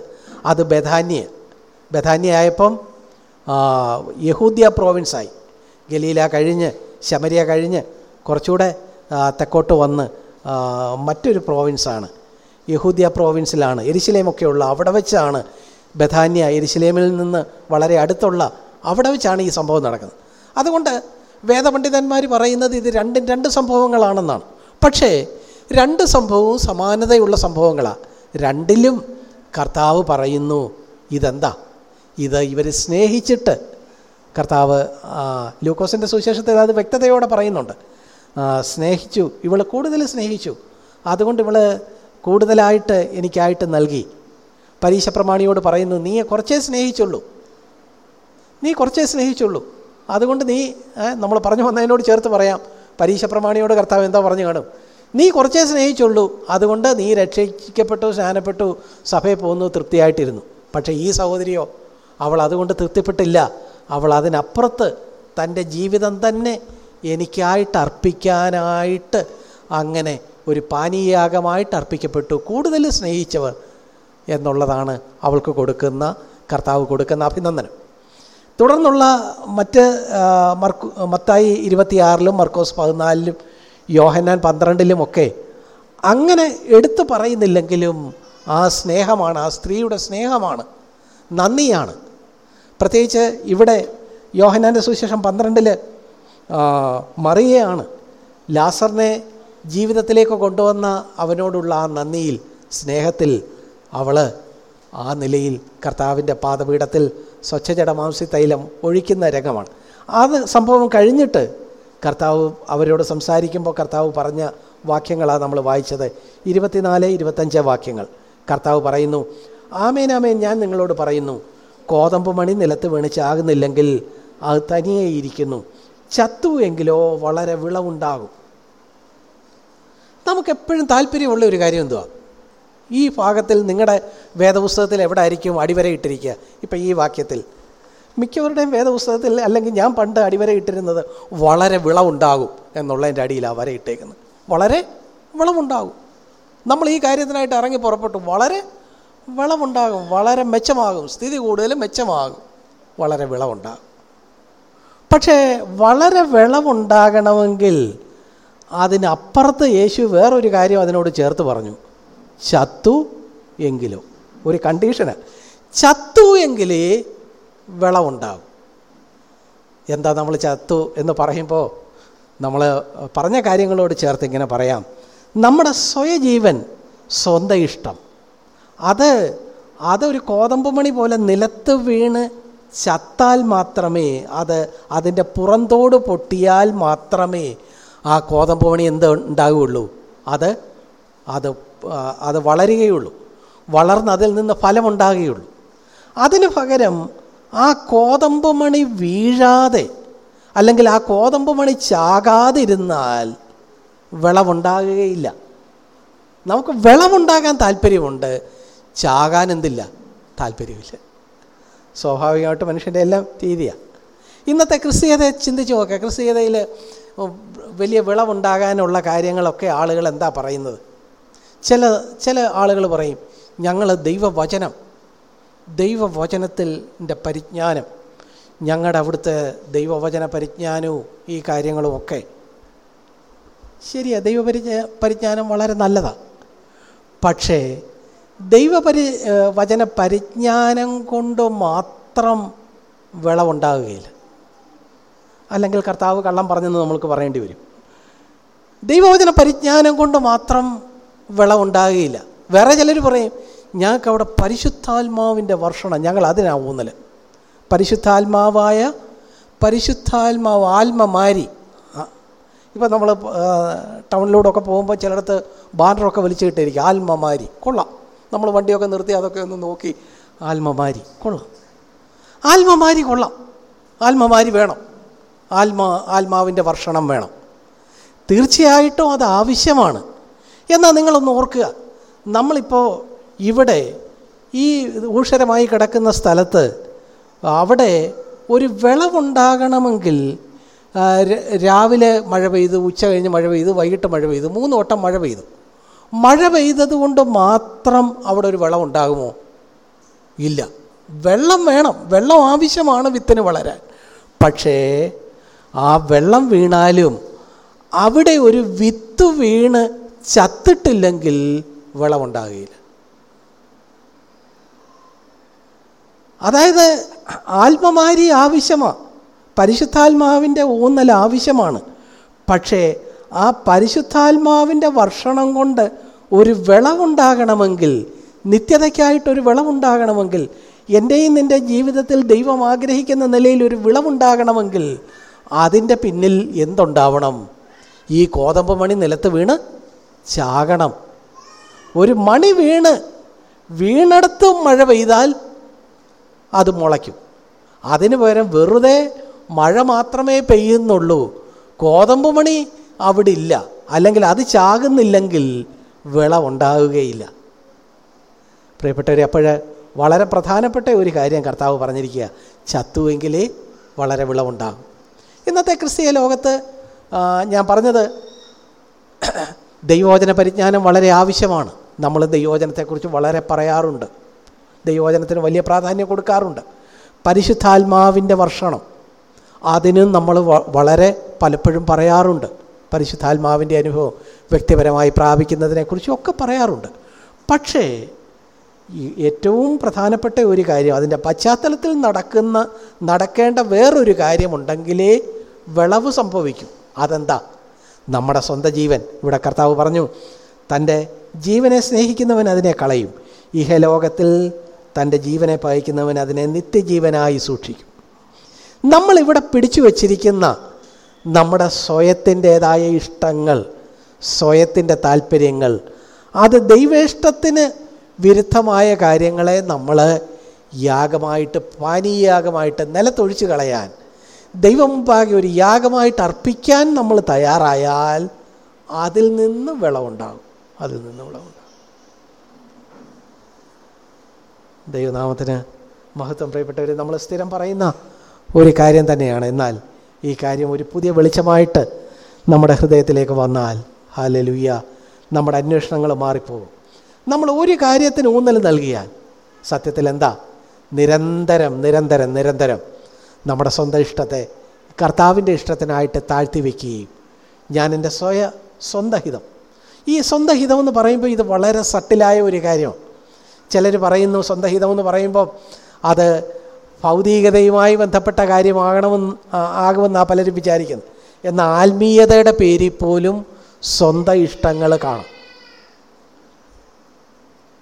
അത് ബഥാന്യ ബഥാന്യ ആയപ്പം യഹൂദിയ പ്രോവിൻസായി. ഗലീല കഴിഞ്ഞ് ശമരിയ കഴിഞ്ഞ് കുറച്ചുകൂടെ തെക്കോട്ട് വന്ന് മറ്റൊരു പ്രോവിൻസാണ്. യഹൂദിയ പ്രോവിൻസിലാണ് എരിശിലേമൊക്കെയുള്ള അവിടെ വെച്ചാണ് ബഥാന്യ എരിശിലേമിൽ നിന്ന് വളരെ അടുത്തുള്ള അവിടെ വെച്ചാണ് ഈ സംഭവം നടക്കുന്നത്. അതുകൊണ്ട് വേദപണ്ഡിതന്മാർ പറയുന്നത് ഇത് രണ്ടും രണ്ട് സംഭവങ്ങളാണെന്നാണ്. പക്ഷേ രണ്ട് സംഭവവും സമാനതയുള്ള സംഭവങ്ങളാണ് രണ്ടിലും കർത്താവ് പറയുന്നു ഇതെന്താ? ഇത് ഇവർ സ്നേഹിച്ചിട്ട് കർത്താവ് ലൂക്കോസിന്റെ സുവിശേഷത്തിൽ അത് വ്യക്തതയോടെ പറയുന്നുണ്ട്. സ്നേഹിച്ചു ഇവൾ കൂടുതൽ സ്നേഹിച്ചു. അതുകൊണ്ട് ഇവൾ കൂടുതലായിട്ട് എനിക്കായിട്ട് നൽകി. പരീക്ഷ പ്രമാണിയോട് പറയുന്നു നീ കുറച്ചേ സ്നേഹിച്ചുള്ളൂ. നീ കുറച്ചേ സ്നേഹിച്ചുള്ളൂ. അതുകൊണ്ട് നീ നമ്മൾ പറഞ്ഞു വന്നതിനോട് ചേർത്ത് പറയാം. പരീക്ഷ പ്രമാണിയോട് കർത്താവ് എന്താ പറഞ്ഞു കാണും. നീ കുറച്ചേ സ്നേഹിച്ചുള്ളൂ. അതുകൊണ്ട് നീ രക്ഷിക്കപ്പെട്ടു സ്നാനപ്പെട്ടു സഭയിൽ പോകുന്നു തൃപ്തിയായിട്ടിരുന്നു. പക്ഷേ ഈ സഹോദരിയോ അവൾ അതുകൊണ്ട് തൃപ്തിപ്പെട്ടില്ല. അവൾ അതിനപ്പുറത്ത് തന്റെ ജീവിതം തന്നെ എനിക്കായിട്ട് അർപ്പിക്കാനായിട്ട് അങ്ങനെ ഒരു പാനീയാഗമായിട്ട് അർപ്പിക്കപ്പെട്ടു. കൂടുതൽ സ്നേഹിച്ചവർ എന്നുള്ളതാണ് അവൾക്ക് കൊടുക്കുന്ന കർത്താവ് കൊടുക്കുന്ന അഭിനന്ദനം. തുടർന്നുള്ള മറ്റ് മർക്കു മത്തായി ഇരുപത്തിയാറിലും മർക്കോസ് പതിനാലിലും യോഹന്നാൻ പന്ത്രണ്ടിലുമൊക്കെ അങ്ങനെ എടുത്തു പറയുന്നില്ലെങ്കിലും ആ സ്നേഹമാണ് ആ സ്ത്രീയുടെ സ്നേഹമാണ് നന്ദിയാണ്. പ്രത്യേകിച്ച് ഇവിടെ യോഹന്നാന്റെ സുവിശേഷം പന്ത്രണ്ടിൽ മറിയയാണ് ലാസറിനെ ജീവിതത്തിലേക്ക് കൊണ്ടുവന്ന അവനോടുള്ള ആ നന്ദിയിൽ സ്നേഹത്തിൽ അവൾ ആ നിലയിൽ കർത്താവിന്റെ പാദപീഠത്തിൽ സ്വച്ഛജടമാംസി തൈലം ഒഴിക്കുന്ന രംഗമാണ്. ആ സംഭവം കഴിഞ്ഞിട്ട് കർത്താവ് അവരോട് സംസാരിക്കുമ്പോൾ കർത്താവ് പറഞ്ഞ വാക്യങ്ങളാണ് നമ്മൾ വായിച്ചത്. ഇരുപത്തിനാല് ഇരുപത്തഞ്ച് വാക്യങ്ങൾ. കർത്താവ് പറയുന്നു ആമേനാമേൻ ഞാൻ നിങ്ങളോട് പറയുന്നു കോതമ്പ് മണി നിലത്ത് വീണ് ചാകുന്നില്ലെങ്കിൽ അത് തനിയെ ഇരിക്കുന്നു. ചത്തു എങ്കിലോ വളരെ വിളവുണ്ടാകും. നമുക്കെപ്പോഴും താല്പര്യമുള്ള ഒരു കാര്യം എന്തുവാ? ഈ ഭാഗത്തിൽ നിങ്ങളുടെ വേദപുസ്തകത്തിൽ എവിടെ ആയിരിക്കും അടിവരയിട്ടിരിക്കുക? ഇപ്പം ഈ വാക്യത്തിൽ. മിക്കവരുടെയും വേദപുസ്തകത്തിൽ അല്ലെങ്കിൽ ഞാൻ പണ്ട് അടിവര ഇട്ടിരുന്നത് വളരെ വിളവുണ്ടാകും എന്നുള്ളതിന്റെ അടിയിലാണ് വരെ ഇട്ടേക്കുന്നത്. വളരെ വിളവുണ്ടാകും. നമ്മൾ ഈ കാര്യത്തിനായിട്ട് ഇറങ്ങി പുറപ്പെട്ടു വളരെ വിളവുണ്ടാകും വളരെ മെച്ചമാകും. സ്ഥിതി കൂടുതൽ മെച്ചമാകും. വളരെ വിളവുണ്ടാകും. പക്ഷേ വളരെ വിളവുണ്ടാകണമെങ്കിൽ അതിനപ്പുറത്ത് യേശു വേറൊരു കാര്യം അതിനോട് ചേർത്ത് പറഞ്ഞു. ചത്തു എങ്കിലും. ഒരു കണ്ടീഷന്. ചത്തു എങ്കിലേ വിളവുണ്ടാകും എന്താ നമ്മൾ ചത്തു എന്ന് പറയുമ്പോൾ നമ്മൾ പറഞ്ഞ കാര്യങ്ങളോട് ചേർത്ത് ഇങ്ങനെ പറയാം. നമ്മുടെ സ്വയജീവൻ സ്വന്തം ഇഷ്ടം. അത് അതൊരു കോതമ്പ് മണി പോലെ നിലത്ത് വീണ് ചത്താൽ മാത്രമേ അത് അതിന്റെ പുറന്തോട് പൊട്ടിയാൽ മാത്രമേ ആ കോതമ്പ് മണി എന്ത് ഉണ്ടാകുകയുള്ളൂ അത് അത് അത് വളരുകയുള്ളൂ. വളർന്ന് അതിൽ നിന്ന് ഫലമുണ്ടാകുകയുള്ളൂ. അതിന് പകരം ആ കോതമ്പ് മണി വീഴാതെ അല്ലെങ്കിൽ ആ കോതമ്പ് മണി ചാകാതിരുന്നാൽ വിളവുണ്ടാകുകയില്ല. നമുക്ക് വിളവുണ്ടാകാൻ താല്പര്യമുണ്ട് ചാകാൻ എന്തില്ല? താല്പര്യമില്ല. സ്വാഭാവികമായിട്ട് മനുഷ്യന്റെ എല്ലാം രീതിയാണ് ഇന്നത്തെ ക്രിസ്തീയതയെ ചിന്തിച്ച് നോക്കുക ക്രിസ്തീയതയിൽ വലിയ വിളവുണ്ടാകാനുള്ള കാര്യങ്ങളൊക്കെ ആളുകൾ എന്താ പറയുന്നത്? ചില ചില ആളുകൾ പറയും ഞങ്ങൾ ദൈവവചനം ദൈവവചനത്തിന്റെ പരിജ്ഞാനം ഞങ്ങളുടെ അവിടുത്തെ ദൈവവചന പരിജ്ഞാനവും ഈ കാര്യങ്ങളും ഒക്കെ. ശരിയാ ദൈവപരിജ്ഞ പരിജ്ഞാനം വളരെ നല്ലതാണ് പക്ഷേ ദൈവപരി വചന പരിജ്ഞാനം കൊണ്ട് മാത്രം വിളവുണ്ടാകുകയില്ല. അല്ലെങ്കിൽ കർത്താവ് കള്ളം പറഞ്ഞെന്ന് നമ്മൾക്ക് പറയേണ്ടി വരും. ദൈവവചന പരിജ്ഞാനം കൊണ്ട് മാത്രം വിളവുണ്ടാകുകയില്ല. വേറെ ചിലർ പറയും ഞങ്ങൾക്ക് അവിടെ പരിശുദ്ധാത്മാവിന്റെ വർഷണം ഞങ്ങൾ അതിനാ ഊന്നൽ പരിശുദ്ധാത്മാവായ പരിശുദ്ധാത്മാവ് ആത്മമാരി ഇപ്പം നമ്മൾ ടൗണിലൂടെയൊക്കെ പോകുമ്പോൾ ചിലയിടത്ത് ബാനറൊക്കെ വലിച്ചിട്ടിരിക്കും ആത്മമാരി കൊള്ളാം. നമ്മൾ വണ്ടിയൊക്കെ നിർത്തി അതൊക്കെ ഒന്ന് നോക്കി ആത്മമാരി കൊള്ളാം. ആത്മമാരി കൊള്ളാം. ആത്മമാരി വേണം. ആത്മാ ആത്മാവിന്റെ വർഷണം വേണം. തീർച്ചയായിട്ടും അത് ആവശ്യമാണ്. എന്നാൽ നിങ്ങളൊന്ന് ഓർക്കുക നമ്മളിപ്പോൾ ഇവിടെ ഈ ഊഷരമായി കിടക്കുന്ന സ്ഥലത്ത് അവിടെ ഒരു വിളവുണ്ടാകണമെങ്കിൽ രാവിലെ മഴ പെയ്തു ഉച്ച കഴിഞ്ഞ് മഴ പെയ്തു വൈകിട്ട് മഴ പെയ്തു മൂന്ന് വട്ടം മഴ പെയ്തു. മഴ പെയ്തത് കൊണ്ട് മാത്രം അവിടെ ഒരു വിളവുണ്ടാകുമോ? ഇല്ല. വെള്ളം വേണം. വെള്ളം ആവശ്യമാണ് വിത്തിന് വളരാൻ. പക്ഷേ ആ വെള്ളം വീണാലും അവിടെ ഒരു വിത്ത് വീണ് ചത്തിട്ടില്ലെങ്കിൽ വിളവുണ്ടാകുകയില്ല. അതായത് ആത്മമാരി ആവശ്യമാണ് പരിശുദ്ധാത്മാവിന്റെ ഊന്നൽ ആവശ്യമാണ്. പക്ഷേ ആ പരിശുദ്ധാത്മാവിന്റെ വർഷണം കൊണ്ട് ഒരു വിളവുണ്ടാകണമെങ്കിൽ നിത്യതയ്ക്കായിട്ടൊരു വിളവുണ്ടാകണമെങ്കിൽ എന്റെയും നിന്റെ ജീവിതത്തിൽ ദൈവം ആഗ്രഹിക്കുന്ന നിലയിൽ ഒരു വിളവുണ്ടാകണമെങ്കിൽ അതിന്റെ പിന്നിൽ എന്തുണ്ടാവണം? ഈ കോതമ്പ് മണി നിലത്ത് വീണ് ചാകണം. ഒരു മണി വീണ് വീണടത്ത് മഴ പെയ്താൽ അത് മുളയ്ക്കും. അതിന് പകരം വെറുതെ മഴ മാത്രമേ പെയ്യുന്നുള്ളൂ. കോതമ്പ് മണി അവിടെ ഇല്ല. അല്ലെങ്കിൽ അത് ചാകുന്നില്ലെങ്കിൽ വിളവുണ്ടാകുകയില്ല പ്രിയപ്പെട്ടവരെ അപ്പോൾ വളരെ പ്രധാനപ്പെട്ട ഒരു കാര്യം കർത്താവ് പറഞ്ഞിരിക്കുക. ചത്തുവെങ്കിലേ വളരെ വിളവുണ്ടാകും. ഇന്നത്തെ ക്രിസ്തീയ ലോകത്ത് ഞാൻ പറഞ്ഞത് ദൈവോചന പരിജ്ഞാനം വളരെ ആവശ്യമാണ്. നമ്മൾ ദൈവോചനത്തെക്കുറിച്ച് വളരെ പറയാറുണ്ട്. ദൈവവചനത്തിന് വലിയ പ്രാധാന്യം കൊടുക്കാറുണ്ട്. പരിശുദ്ധാത്മാവിന്റെ വർഷണം. അതിനും നമ്മൾ വളരെ പലപ്പോഴും പറയാറുണ്ട്. പരിശുദ്ധാത്മാവിന്റെ അനുഭവം വ്യക്തിപരമായി പ്രാപിക്കുന്നതിനെക്കുറിച്ചും ഒക്കെ പറയാറുണ്ട്. പക്ഷേ ഏറ്റവും പ്രധാനപ്പെട്ട ഒരു കാര്യം അതിന്റെ പശ്ചാത്തലത്തിൽ നടക്കുന്ന നടക്കേണ്ട വേറൊരു കാര്യമുണ്ടെങ്കിലേ വിളവ് സംഭവിക്കും. അതെന്താ? നമ്മുടെ സ്വന്തം ജീവൻ. ഇവിടെ കർത്താവ് പറഞ്ഞു തന്റെ ജീവനെ സ്നേഹിക്കുന്നവൻ അതിനെ കളയും. ഇഹലോകത്തിൽ തന്റെ ജീവനെ പയക്കുന്നവൻ അതിനെ നിത്യജീവനായി സൂക്ഷിക്കും. നമ്മളിവിടെ പിടിച്ചു വച്ചിരിക്കുന്ന നമ്മുടെ സ്വയത്തിന്റേതായ ഇഷ്ടങ്ങൾ സ്വയത്തിന്റെ താല്പര്യങ്ങൾ അത് ദൈവേഷ്ടത്തിന് വിരുദ്ധമായ കാര്യങ്ങളെ നമ്മൾ യാഗമായിട്ട് പാനീയാഗമായിട്ട് നിലത്തൊഴിച്ചു കളയാൻ ദൈവം പാകി ഒരു യാഗമായിട്ട് അർപ്പിക്കാൻ നമ്മൾ തയ്യാറായാൽ അതിൽ നിന്ന് വിളവുണ്ടാകും. അതിൽ നിന്ന് വിളവുണ്ടാകും. ദൈവനാമത്തിന് മഹത്വം പ്രിയപ്പെട്ടവർ നമ്മൾ സ്ഥിരം പറയുന്ന ഒരു കാര്യം തന്നെയാണ്. എന്നാൽ ഈ കാര്യം ഒരു പുതിയ വെളിച്ചമായിട്ട് നമ്മുടെ ഹൃദയത്തിലേക്ക് വന്നാൽ ഹാലലുയ്യ നമ്മുടെ അന്വേഷണങ്ങൾ മാറിപ്പോകും. നമ്മൾ ഒരു കാര്യത്തിന് ഊന്നൽ നൽകിയാൽ സത്യത്തിൽ എന്താ? നിരന്തരം നിരന്തരം നിരന്തരം നമ്മുടെ സ്വന്തം ഇഷ്ടത്തെ കർത്താവിന്റെ ഇഷ്ടത്തിനായിട്ട് താഴ്ത്തി വയ്ക്കുകയും ഞാൻ എന്റെ സ്വയ സ്വന്തഹിതം. ഈ സ്വന്തഹിതം എന്ന് പറയുമ്പോൾ ഇത് വളരെ സട്ടിലായ ഒരു കാര്യമാണ്. ചിലർ പറയുന്നു സ്വന്തം ഹിതം എന്ന് പറയുമ്പോൾ അത് ഭൗതികതയുമായി ബന്ധപ്പെട്ട കാര്യമാകണമെന്ന് ആകുമെന്നാണ് പലരും വിചാരിക്കുന്നത് എന്നാൽ ആത്മീയതയുടെ പേരിൽ പോലും സ്വന്തം ഇഷ്ടങ്ങൾ കാണാം.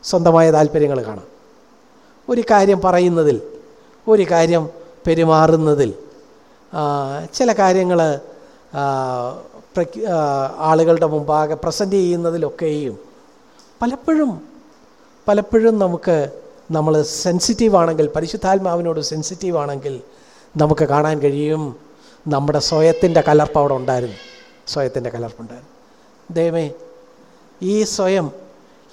സ്വന്തമായ താല്പര്യങ്ങൾ കാണാം. ഒരു കാര്യം പറയുന്നതിൽ ഒരു കാര്യം പെരുമാറുന്നതിൽ ചില കാര്യങ്ങൾ ആളുകളുടെ മുമ്പാകെ പ്രസന്റ് ചെയ്യുന്നതിലൊക്കെയും പലപ്പോഴും പലപ്പോഴും നമുക്ക് നമ്മൾ സെൻസിറ്റീവ് ആണെങ്കിൽ പരിശുദ്ധാത്മാവിനോട് സെൻസിറ്റീവ് ആണെങ്കിൽ നമുക്ക് കാണാൻ കഴിയും നമ്മുടെ സ്വയത്തിന്റെ കലർപ്പ് അവിടെ ഉണ്ടായിരുന്നു. സ്വയത്തിന്റെ കലർപ്പുണ്ടായിരുന്നു ദൈവമേ ഈ സ്വയം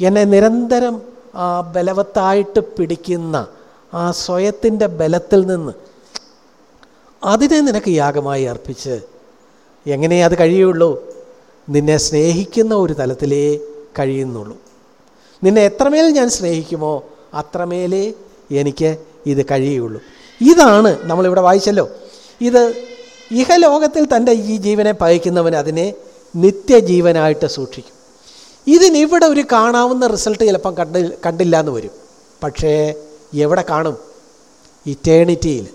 എന്നെ നിരന്തരം ആ ബലവത്തായിട്ട് പിടിക്കുന്ന ആ സ്വയത്തിന്റെ ബലത്തിൽ നിന്ന് അതിനെ നിനക്ക് യാഗമായി അർപ്പിച്ച് എങ്ങനെ അത് കഴിയുള്ളൂ? നിന്നെ സ്നേഹിക്കുന്ന ഒരു തലത്തിലേ കഴിയുന്നുള്ളൂ. നിന്നെ എത്രമേൽ ഞാൻ സ്നേഹിക്കുമോ അത്രമേലേ എനിക്ക് ഇത് കഴിയുള്ളൂ ഇതാണ് നമ്മളിവിടെ വായിച്ചല്ലോ. ഇത് ഇഹലോകത്തിൽ തന്റെ ഈ ജീവനെ പയക്കുന്നവൻ അതിനെ നിത്യജീവനായിട്ട് സൂക്ഷിക്കും. ഇതിനിവിടെ ഒരു കാണാവുന്ന റിസൾട്ട് ചിലപ്പം കണ്ടി കണ്ടില്ല എന്ന് വരും. പക്ഷേ എവിടെ കാണും? ഇറ്റേണിറ്റിയിൽ.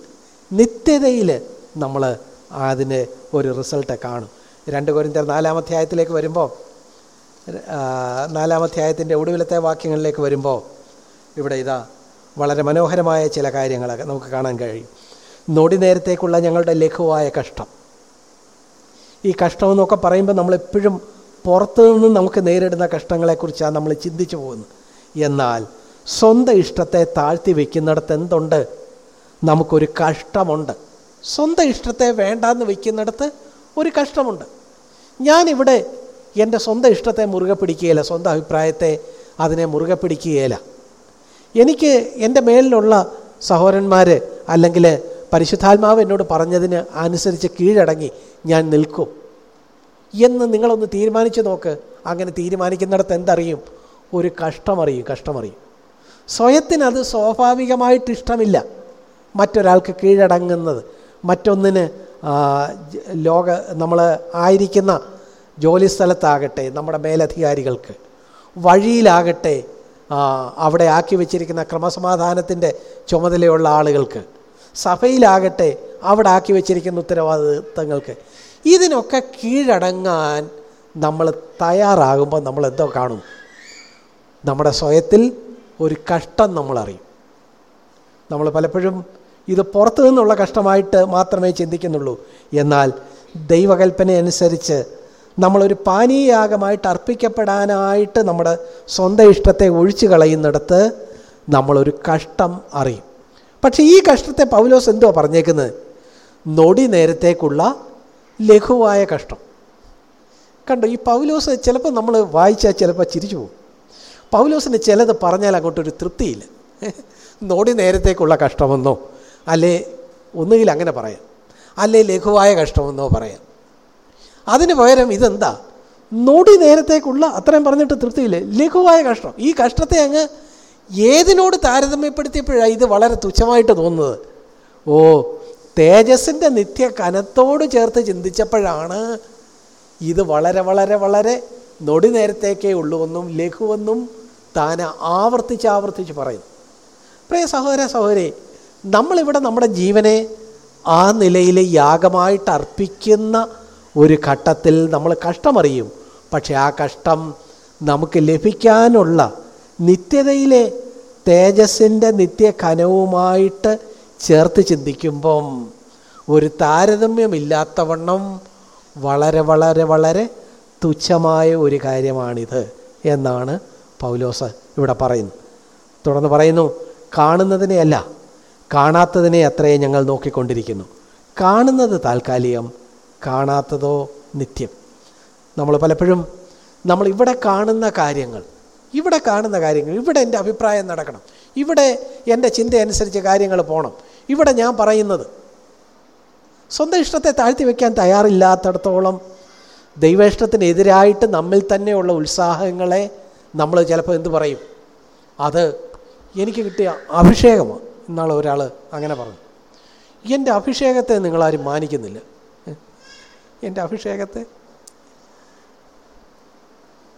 നിത്യതയിൽ നമ്മൾ അതിന് ഒരു റിസൾട്ട് കാണും. രണ്ട് കോരിന്തർ നാലാം അധ്യായത്തിലേക്ക് വരുമ്പോൾ ആ, നാലാം ഒടുവിലത്തെ വാക്യങ്ങളിലേക്ക് വരുമ്പോൾ ഇവിടെ ഇതാ വളരെ മനോഹരമായ ചില കാര്യങ്ങളൊക്കെ നമുക്ക് കാണാൻ കഴിയും. നൊടി നേരത്തേക്കുള്ള ഞങ്ങളുടെ ലഘുവായ കഷ്ടം. ഈ കഷ്ടം എന്നൊക്കെ പറയുമ്പോൾ നമ്മളെപ്പോഴും പുറത്തു നിന്ന് നമുക്ക് നേരിടുന്ന കഷ്ടങ്ങളെക്കുറിച്ചാണ് നമ്മൾ ചിന്തിച്ചു പോകുന്നത്. എന്നാൽ സ്വന്തം ഇഷ്ടത്തെ താഴ്ത്തി വയ്ക്കുന്നിടത്ത് എന്തുണ്ട്? നമുക്കൊരു കഷ്ടമുണ്ട്. സ്വന്തം ഇഷ്ടത്തെ വേണ്ടാന്ന് വയ്ക്കുന്നിടത്ത് ഒരു കഷ്ടമുണ്ട്. ഞാനിവിടെ എന്റെ സ്വന്തം ഇഷ്ടത്തെ മുറുകെ പിടിക്കുകയില്ല സ്വന്തം അഭിപ്രായത്തെ അതിനെ മുറുകെ പിടിക്കുകയില്ല. എനിക്ക് എന്റെ മേലിലുള്ള സഹോദരന്മാർ അല്ലെങ്കിൽ പരിശുദ്ധാത്മാവ് എന്നോട് പറഞ്ഞതിന് അനുസരിച്ച് കീഴടങ്ങി ഞാൻ നിൽക്കും. എന്ന് നിങ്ങളൊന്ന് തീരുമാനിച്ചു നോക്ക്. അങ്ങനെ തീരുമാനിക്കുന്നിടത്ത് എന്തറിയും? ഒരു കഷ്ടമറിയും കഷ്ടമറിയും. സ്വയത്തിനത് സ്വാഭാവികമായിട്ട് ഇഷ്ടമില്ല. മറ്റൊരാൾക്ക് കീഴടങ്ങുന്നത്. മറ്റൊന്നിന് ലോക നമ്മൾ ആയിരിക്കുന്ന ജോലി സ്ഥലത്താകട്ടെ നമ്മുടെ മേലധികാരികൾക്ക്. വഴിയിലാകട്ടെ അവിടെ ആക്കി വെച്ചിരിക്കുന്ന ക്രമസമാധാനത്തിന്റെ ചുമതലയുള്ള ആളുകൾക്ക്. സഭയിലാകട്ടെ അവിടെ ആക്കി വെച്ചിരിക്കുന്ന ഉത്തരവാദിത്തങ്ങൾക്ക്. ഇതിനൊക്കെ കീഴടങ്ങാൻ നമ്മൾ തയ്യാറാകുമ്പോൾ നമ്മൾ എന്തോ കാണും. നമ്മുടെ സ്വയത്തിൽ ഒരു കഷ്ടം നമ്മളറിയും നമ്മൾ പലപ്പോഴും ഇത് പുറത്തു നിന്നുള്ള കഷ്ടമായിട്ട് മാത്രമേ ചിന്തിക്കുന്നുള്ളൂ. എന്നാൽ ദൈവകൽപ്പന അനുസരിച്ച് നമ്മളൊരു പാനീയാഗമായിട്ട് അർപ്പിക്കപ്പെടാനായിട്ട് നമ്മുടെ സ്വന്തം ഇഷ്ടത്തെ ഒഴിച്ചു കളയുന്നിടത്ത് നമ്മളൊരു കഷ്ടം അറിയും. പക്ഷേ ഈ കഷ്ടത്തെ പൗലോസ് എന്തോ പറഞ്ഞേക്കുന്നത്? നൊടി നേരത്തേക്കുള്ള ലഘുവായ കഷ്ടം. കണ്ടോ ഈ പൗലോസ് ചിലപ്പോൾ നമ്മൾ വായിച്ചാൽ ചിലപ്പോൾ ചിരിച്ചു പോകും. പൗലോസിന് ചിലത് പറഞ്ഞാൽ അങ്ങോട്ടൊരു തൃപ്തിയില്ല. നൊടി നേരത്തേക്കുള്ള കഷ്ടമെന്നോ അല്ലേ ഒന്നുകിൽ അങ്ങനെ പറയാം. അല്ലേ ലഘുവായ കഷ്ടമെന്നോ പറയാം. അതിന് പകരം ഇതെന്താ? നൊടി നേരത്തേക്കുള്ള അത്രയും പറഞ്ഞിട്ട് തൃപ്തിയില്ലേ? ലഘുവായ കഷ്ടം ഈ കഷ്ടത്തെ അങ്ങ് ഏതിനോട് താരതമ്യപ്പെടുത്തിയപ്പോഴാണ് ഇത് വളരെ തുച്ഛമായിട്ട് തോന്നുന്നത്? ഓ തേജസ്സിന്റെ നിത്യ കനത്തോട് ചേർത്ത് ചിന്തിച്ചപ്പോഴാണ് ഇത് വളരെ വളരെ വളരെ നൊടി നേരത്തേക്കേ ഉള്ളൂ എന്നും ലഘുവെന്നും താൻ ആവർത്തിച്ച് ആവർത്തിച്ച് പറയും പ്രിയ സഹോദര സഹോദരി നമ്മളിവിടെ നമ്മുടെ ജീവനെ ആ നിലയിൽ യാഗമായിട്ട് അർപ്പിക്കുന്ന ഒരു ഘട്ടത്തിൽ നമ്മൾ കഷ്ടമറിയും. പക്ഷേ ആ കഷ്ടം നമുക്ക് ലഭിക്കാനുള്ള നിത്യതയിലെ തേജസ്സിന്റെ നിത്യഘനവുമായിട്ട് ചേർത്ത് ചിന്തിക്കുമ്പം ഒരു താരതമ്യമില്ലാത്തവണ്ണം വളരെ വളരെ വളരെ തുച്ഛമായ ഒരു കാര്യമാണിത് എന്നാണ് പൗലോസ് ഇവിടെ പറയുന്നു തുടർന്ന് പറയുന്നു കാണുന്നതിനെയല്ല കാണാത്തതിനെ അത്രയും ഞങ്ങൾ നോക്കിക്കൊണ്ടിരിക്കുന്നു. കാണുന്നത് താൽക്കാലികം കാണാത്തതോ നിത്യം. നമ്മൾ പലപ്പോഴും നമ്മൾ ഇവിടെ കാണുന്ന കാര്യങ്ങൾ ഇവിടെ കാണുന്ന കാര്യങ്ങൾ ഇവിടെ എന്റെ അഭിപ്രായം നടക്കണം ഇവിടെ എന്റെ ചിന്ത അനുസരിച്ച് കാര്യങ്ങൾ പോകണം ഇവിടെ ഞാൻ പറയുന്നത്. സ്വന്തം ഇഷ്ടത്തെ താഴ്ത്തി വയ്ക്കാൻ തയ്യാറില്ലാത്തടത്തോളം ദൈവേഷ്ടത്തിനെതിരായിട്ട് നമ്മിൽ തന്നെയുള്ള ഉത്സാഹങ്ങളെ നമ്മൾ ചിലപ്പോൾ എന്ത് പറയും? അത് എനിക്ക് കിട്ടിയ അഭിഷേകമാണ് ഇന്നാൾ ഒരാൾ അങ്ങനെ പറഞ്ഞു എന്റെ അഭിഷേകത്തെ നിങ്ങളാരും മാനിക്കുന്നില്ല? എന്റെ അഭിഷേകത്തെ.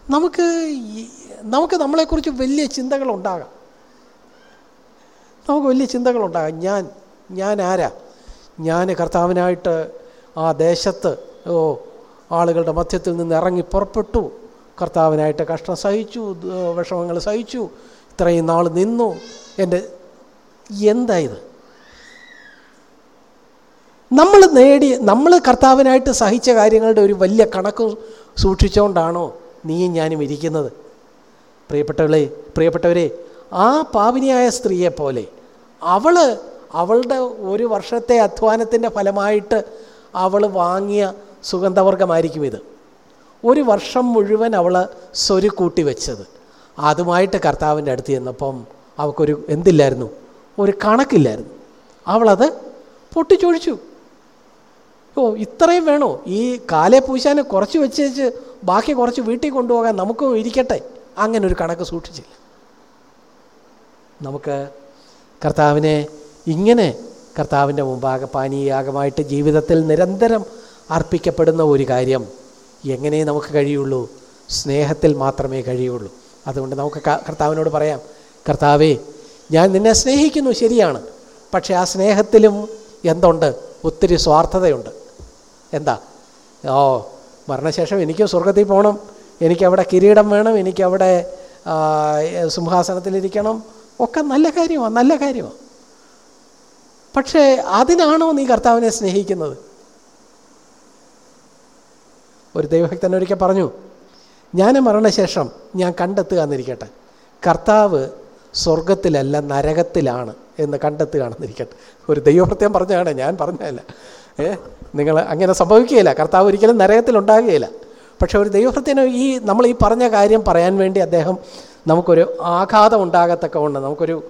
നമുക്ക് നമുക്ക് നമ്മളെക്കുറിച്ച് വലിയ ചിന്തകളുണ്ടാകാം. നമുക്ക് വലിയ ചിന്തകളുണ്ടാകാം. ഞാൻ ഞാൻ ആരാ? ഞാൻ കർത്താവിനായിട്ട് ആ ദേശത്ത് ഓ ആളുകളുടെ മധ്യത്തിൽ നിന്ന് ഇറങ്ങി പുറപ്പെട്ടു. കർത്താവിനായിട്ട് കഷ്ടം സഹിച്ചു വിഷമങ്ങൾ സഹിച്ചു. ഇത്രയും നാൾ നിന്നു. എന്റെ എന്താ ഇത്? നമ്മൾ നേടി നമ്മൾ കർത്താവിനായിട്ട് സഹിച്ച കാര്യങ്ങളുടെ ഒരു വലിയ കണക്ക് സൂക്ഷിച്ചുകൊണ്ടാണോ നീയും ഞാനും ഇരിക്കുന്നത്? പ്രിയപ്പെട്ടവളെ പ്രിയപ്പെട്ടവരെ ആ പാവിനിയായ സ്ത്രീയെ പോലെ അവൾ അവളുടെ ഒരു വർഷത്തെ അധ്വാനത്തിന്റെ ഫലമായിട്ട് അവൾ വാങ്ങിയ സുഗന്ധവർഗമായിരിക്കും ഇത്. ഒരു വർഷം മുഴുവൻ അവൾ സ്വരു കൂട്ടി വെച്ചത്. അതുമായിട്ട് കർത്താവിന്റെ അടുത്ത് ചെന്നപ്പം അവൾക്കൊരു എന്തില്ലായിരുന്നു? ഒരു കണക്കില്ലായിരുന്നു. അവളത് പൊട്ടിച്ചൊഴിച്ചു. ഓ ഇത്രയും വേണോ? ഈ കാലെ പൂശാന് കുറച്ച് വെച്ച് വെച്ച് ബാക്കി കുറച്ച് വീട്ടിൽ കൊണ്ടുപോകാൻ നമുക്കും ഇരിക്കട്ടെ. അങ്ങനെ ഒരു കണക്ക് സൂക്ഷിച്ചില്ല. നമുക്ക് കർത്താവിനെ ഇങ്ങനെ കർത്താവിന്റെ മുമ്പാകെ പാനീയാകമായിട്ട് ജീവിതത്തിൽ നിരന്തരം അർപ്പിക്കപ്പെടുന്ന ഒരു കാര്യം എങ്ങനെ നമുക്ക് കഴിയുള്ളൂ? സ്നേഹത്തിൽ മാത്രമേ കഴിയുള്ളൂ. അതുകൊണ്ട് നമുക്ക് കർത്താവിനോട് പറയാം കർത്താവേ ഞാൻ നിന്നെ സ്നേഹിക്കുന്നു ശരിയാണ്. പക്ഷേ ആ സ്നേഹത്തിലും എന്തുണ്ട്? ഒത്തിരി സ്വാർത്ഥതയുണ്ട്. എന്താ? ഓ മരണശേഷം എനിക്ക് സ്വർഗത്തിൽ പോകണം. എനിക്കവിടെ കിരീടം വേണം. എനിക്കവിടെ സിംഹാസനത്തിലിരിക്കണം. ഒക്കെ നല്ല കാര്യമാണ് നല്ല കാര്യമാണ് പക്ഷേ അതിനാണോ നീ കർത്താവിനെ സ്നേഹിക്കുന്നത്? ഒരു ദൈവഭക്തൻ ഒരിക്കൽ പറഞ്ഞു ഞാൻ മരണശേഷം ഞാൻ കണ്ടെത്തുക എന്നിരിക്കട്ടെ കർത്താവ് സ്വർഗത്തിലല്ല നരകത്തിലാണ് എന്ന് കണ്ടെത്തുകയാണെന്നിരിക്കട്ടെ. ഒരു ദൈവഭൃത്യം പറഞ്ഞാണ് ഞാൻ പറഞ്ഞതല്ല. ഏ? നിങ്ങൾ അങ്ങനെ സംഭവിക്കുകയില്ല. കർത്താവ് ഒരിക്കലും നരകത്തിലുണ്ടാകുകയില്ല. പക്ഷെ ഒരു ദൈവഭൃത്യന് ഈ നമ്മൾ ഈ പറഞ്ഞ കാര്യം പറയാൻ വേണ്ടി അദ്ദേഹം നമുക്കൊരു ആഘാതം ഉണ്ടാകത്തക്കവണ്ണം നമുക്കൊരു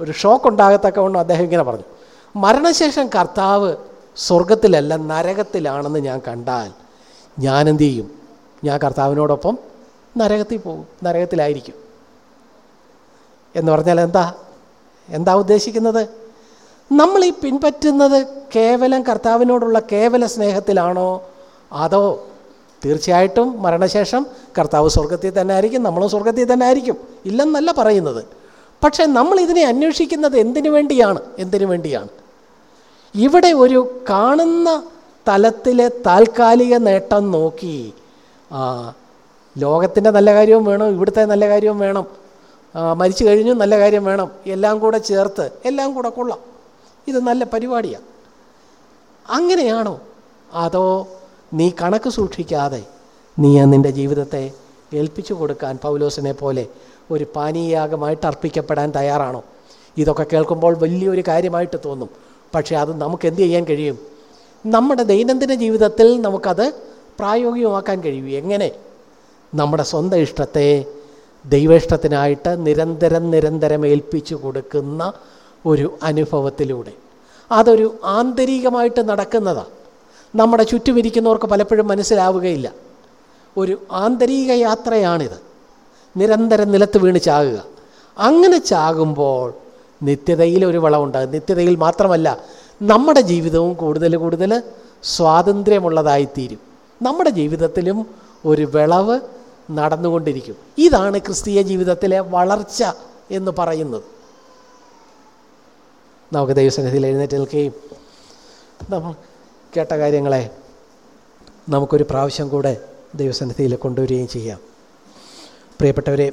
ഒരു ഷോക്ക് ഉണ്ടാകത്തക്കവണ്ണം അദ്ദേഹം ഇങ്ങനെ പറഞ്ഞു. മരണശേഷം കർത്താവ് സ്വർഗത്തിലല്ല നരകത്തിലാണെന്ന് ഞാൻ കണ്ടാൽ ഞാൻ ചെയ്യും ഞാൻ കർത്താവിനോടൊപ്പം നരകത്തിൽ പോകും നരകത്തിലായിരിക്കും. എന്ന് പറഞ്ഞാൽ എന്താ? എന്താ ഉദ്ദേശിക്കുന്നത്? നമ്മൾ ഈ പിൻപറ്റുന്നത് കേവലം കർത്താവിനോടുള്ള കേവല സ്നേഹത്തിലാണോ? അതോ തീർച്ചയായിട്ടും മരണശേഷം കർത്താവ് സ്വർഗത്തിൽ തന്നെ ആയിരിക്കും നമ്മളും സ്വർഗത്തിൽ തന്നെ ആയിരിക്കും ഇല്ലെന്നല്ല പറയുന്നത്. പക്ഷേ നമ്മൾ ഇതിനെ അന്വേഷിക്കുന്നത് എന്തിനു വേണ്ടിയാണ്? എന്തിനു വേണ്ടിയാണ്? ഇവിടെ ഒരു കാണുന്ന തലത്തിലെ താൽക്കാലിക നേട്ടം നോക്കി ലോകത്തിന്റെ നല്ല കാര്യവും വേണം ഇവിടുത്തെ നല്ല കാര്യവും വേണം മരിച്ചു കഴിഞ്ഞു നല്ല കാര്യം വേണം എല്ലാം കൂടെ ചേർത്ത് എല്ലാം കൂടെ കൊള്ളാം. ഇത് നല്ല പരിപാടിയാണ് അങ്ങനെയാണോ? അതോ നീ കണക്ക് സൂക്ഷിക്കാതെ നീ നിന്റെ ജീവിതത്തെ ഏൽപ്പിച്ചു കൊടുക്കാൻ പൗലോസിനെ പോലെ ഒരു പാനീയാഗമായിട്ട് അർപ്പിക്കപ്പെടാൻ തയ്യാറാണോ? ഇതൊക്കെ കേൾക്കുമ്പോൾ വലിയൊരു കാര്യമായിട്ട് തോന്നും. പക്ഷേ അത് നമുക്ക് എന്ത് ചെയ്യാൻ കഴിയും? നമ്മുടെ ദൈനംദിന ജീവിതത്തിൽ നമുക്കത് പ്രായോഗികമാക്കാൻ കഴിയും. എങ്ങനെ? നമ്മുടെ സ്വന്തം ഇഷ്ടത്തെ ദൈവ ഇഷ്ടത്തിനായിട്ട് നിരന്തരം നിരന്തരം ഏൽപ്പിച്ചു കൊടുക്കുന്ന ഒരു അനുഭവത്തിലൂടെ. അതൊരു ആന്തരികമായിട്ട് നടക്കുന്നതാണ് നമ്മുടെ ചുറ്റുമിരിക്കുന്നവർക്ക് പലപ്പോഴും മനസ്സിലാവുകയില്ല. ഒരു ആന്തരിക യാത്രയാണിത്. നിരന്തരം നിലത്ത് വീണ് ചാകുക. അങ്ങനെ ചാകുമ്പോൾ നിത്യതയിൽ ഒരു വളമുണ്ട് നിത്യതയിൽ മാത്രമല്ല നമ്മുടെ ജീവിതവും കൂടുതൽ കൂടുതൽ സ്വാതന്ത്ര്യമുള്ളതായിത്തീരും. നമ്മുടെ ജീവിതത്തിലും ഒരു വിളവ് നടന്നുകൊണ്ടിരിക്കും. ഇതാണ് ക്രിസ്തീയ ജീവിതത്തിലെ വളർച്ച എന്ന് പറയുന്നത്. നമുക്ക് ദൈവസന്നിധിയിൽ എഴുന്നേറ്റ് നിൽക്കുകയും നമ്മൾ കേട്ട കാര്യങ്ങളെ നമുക്കൊരു പ്രാവശ്യം കൂടെ ദൈവസന്നിധിയിൽ കൊണ്ടുവരികയും ചെയ്യാം. പ്രിയപ്പെട്ടവരെ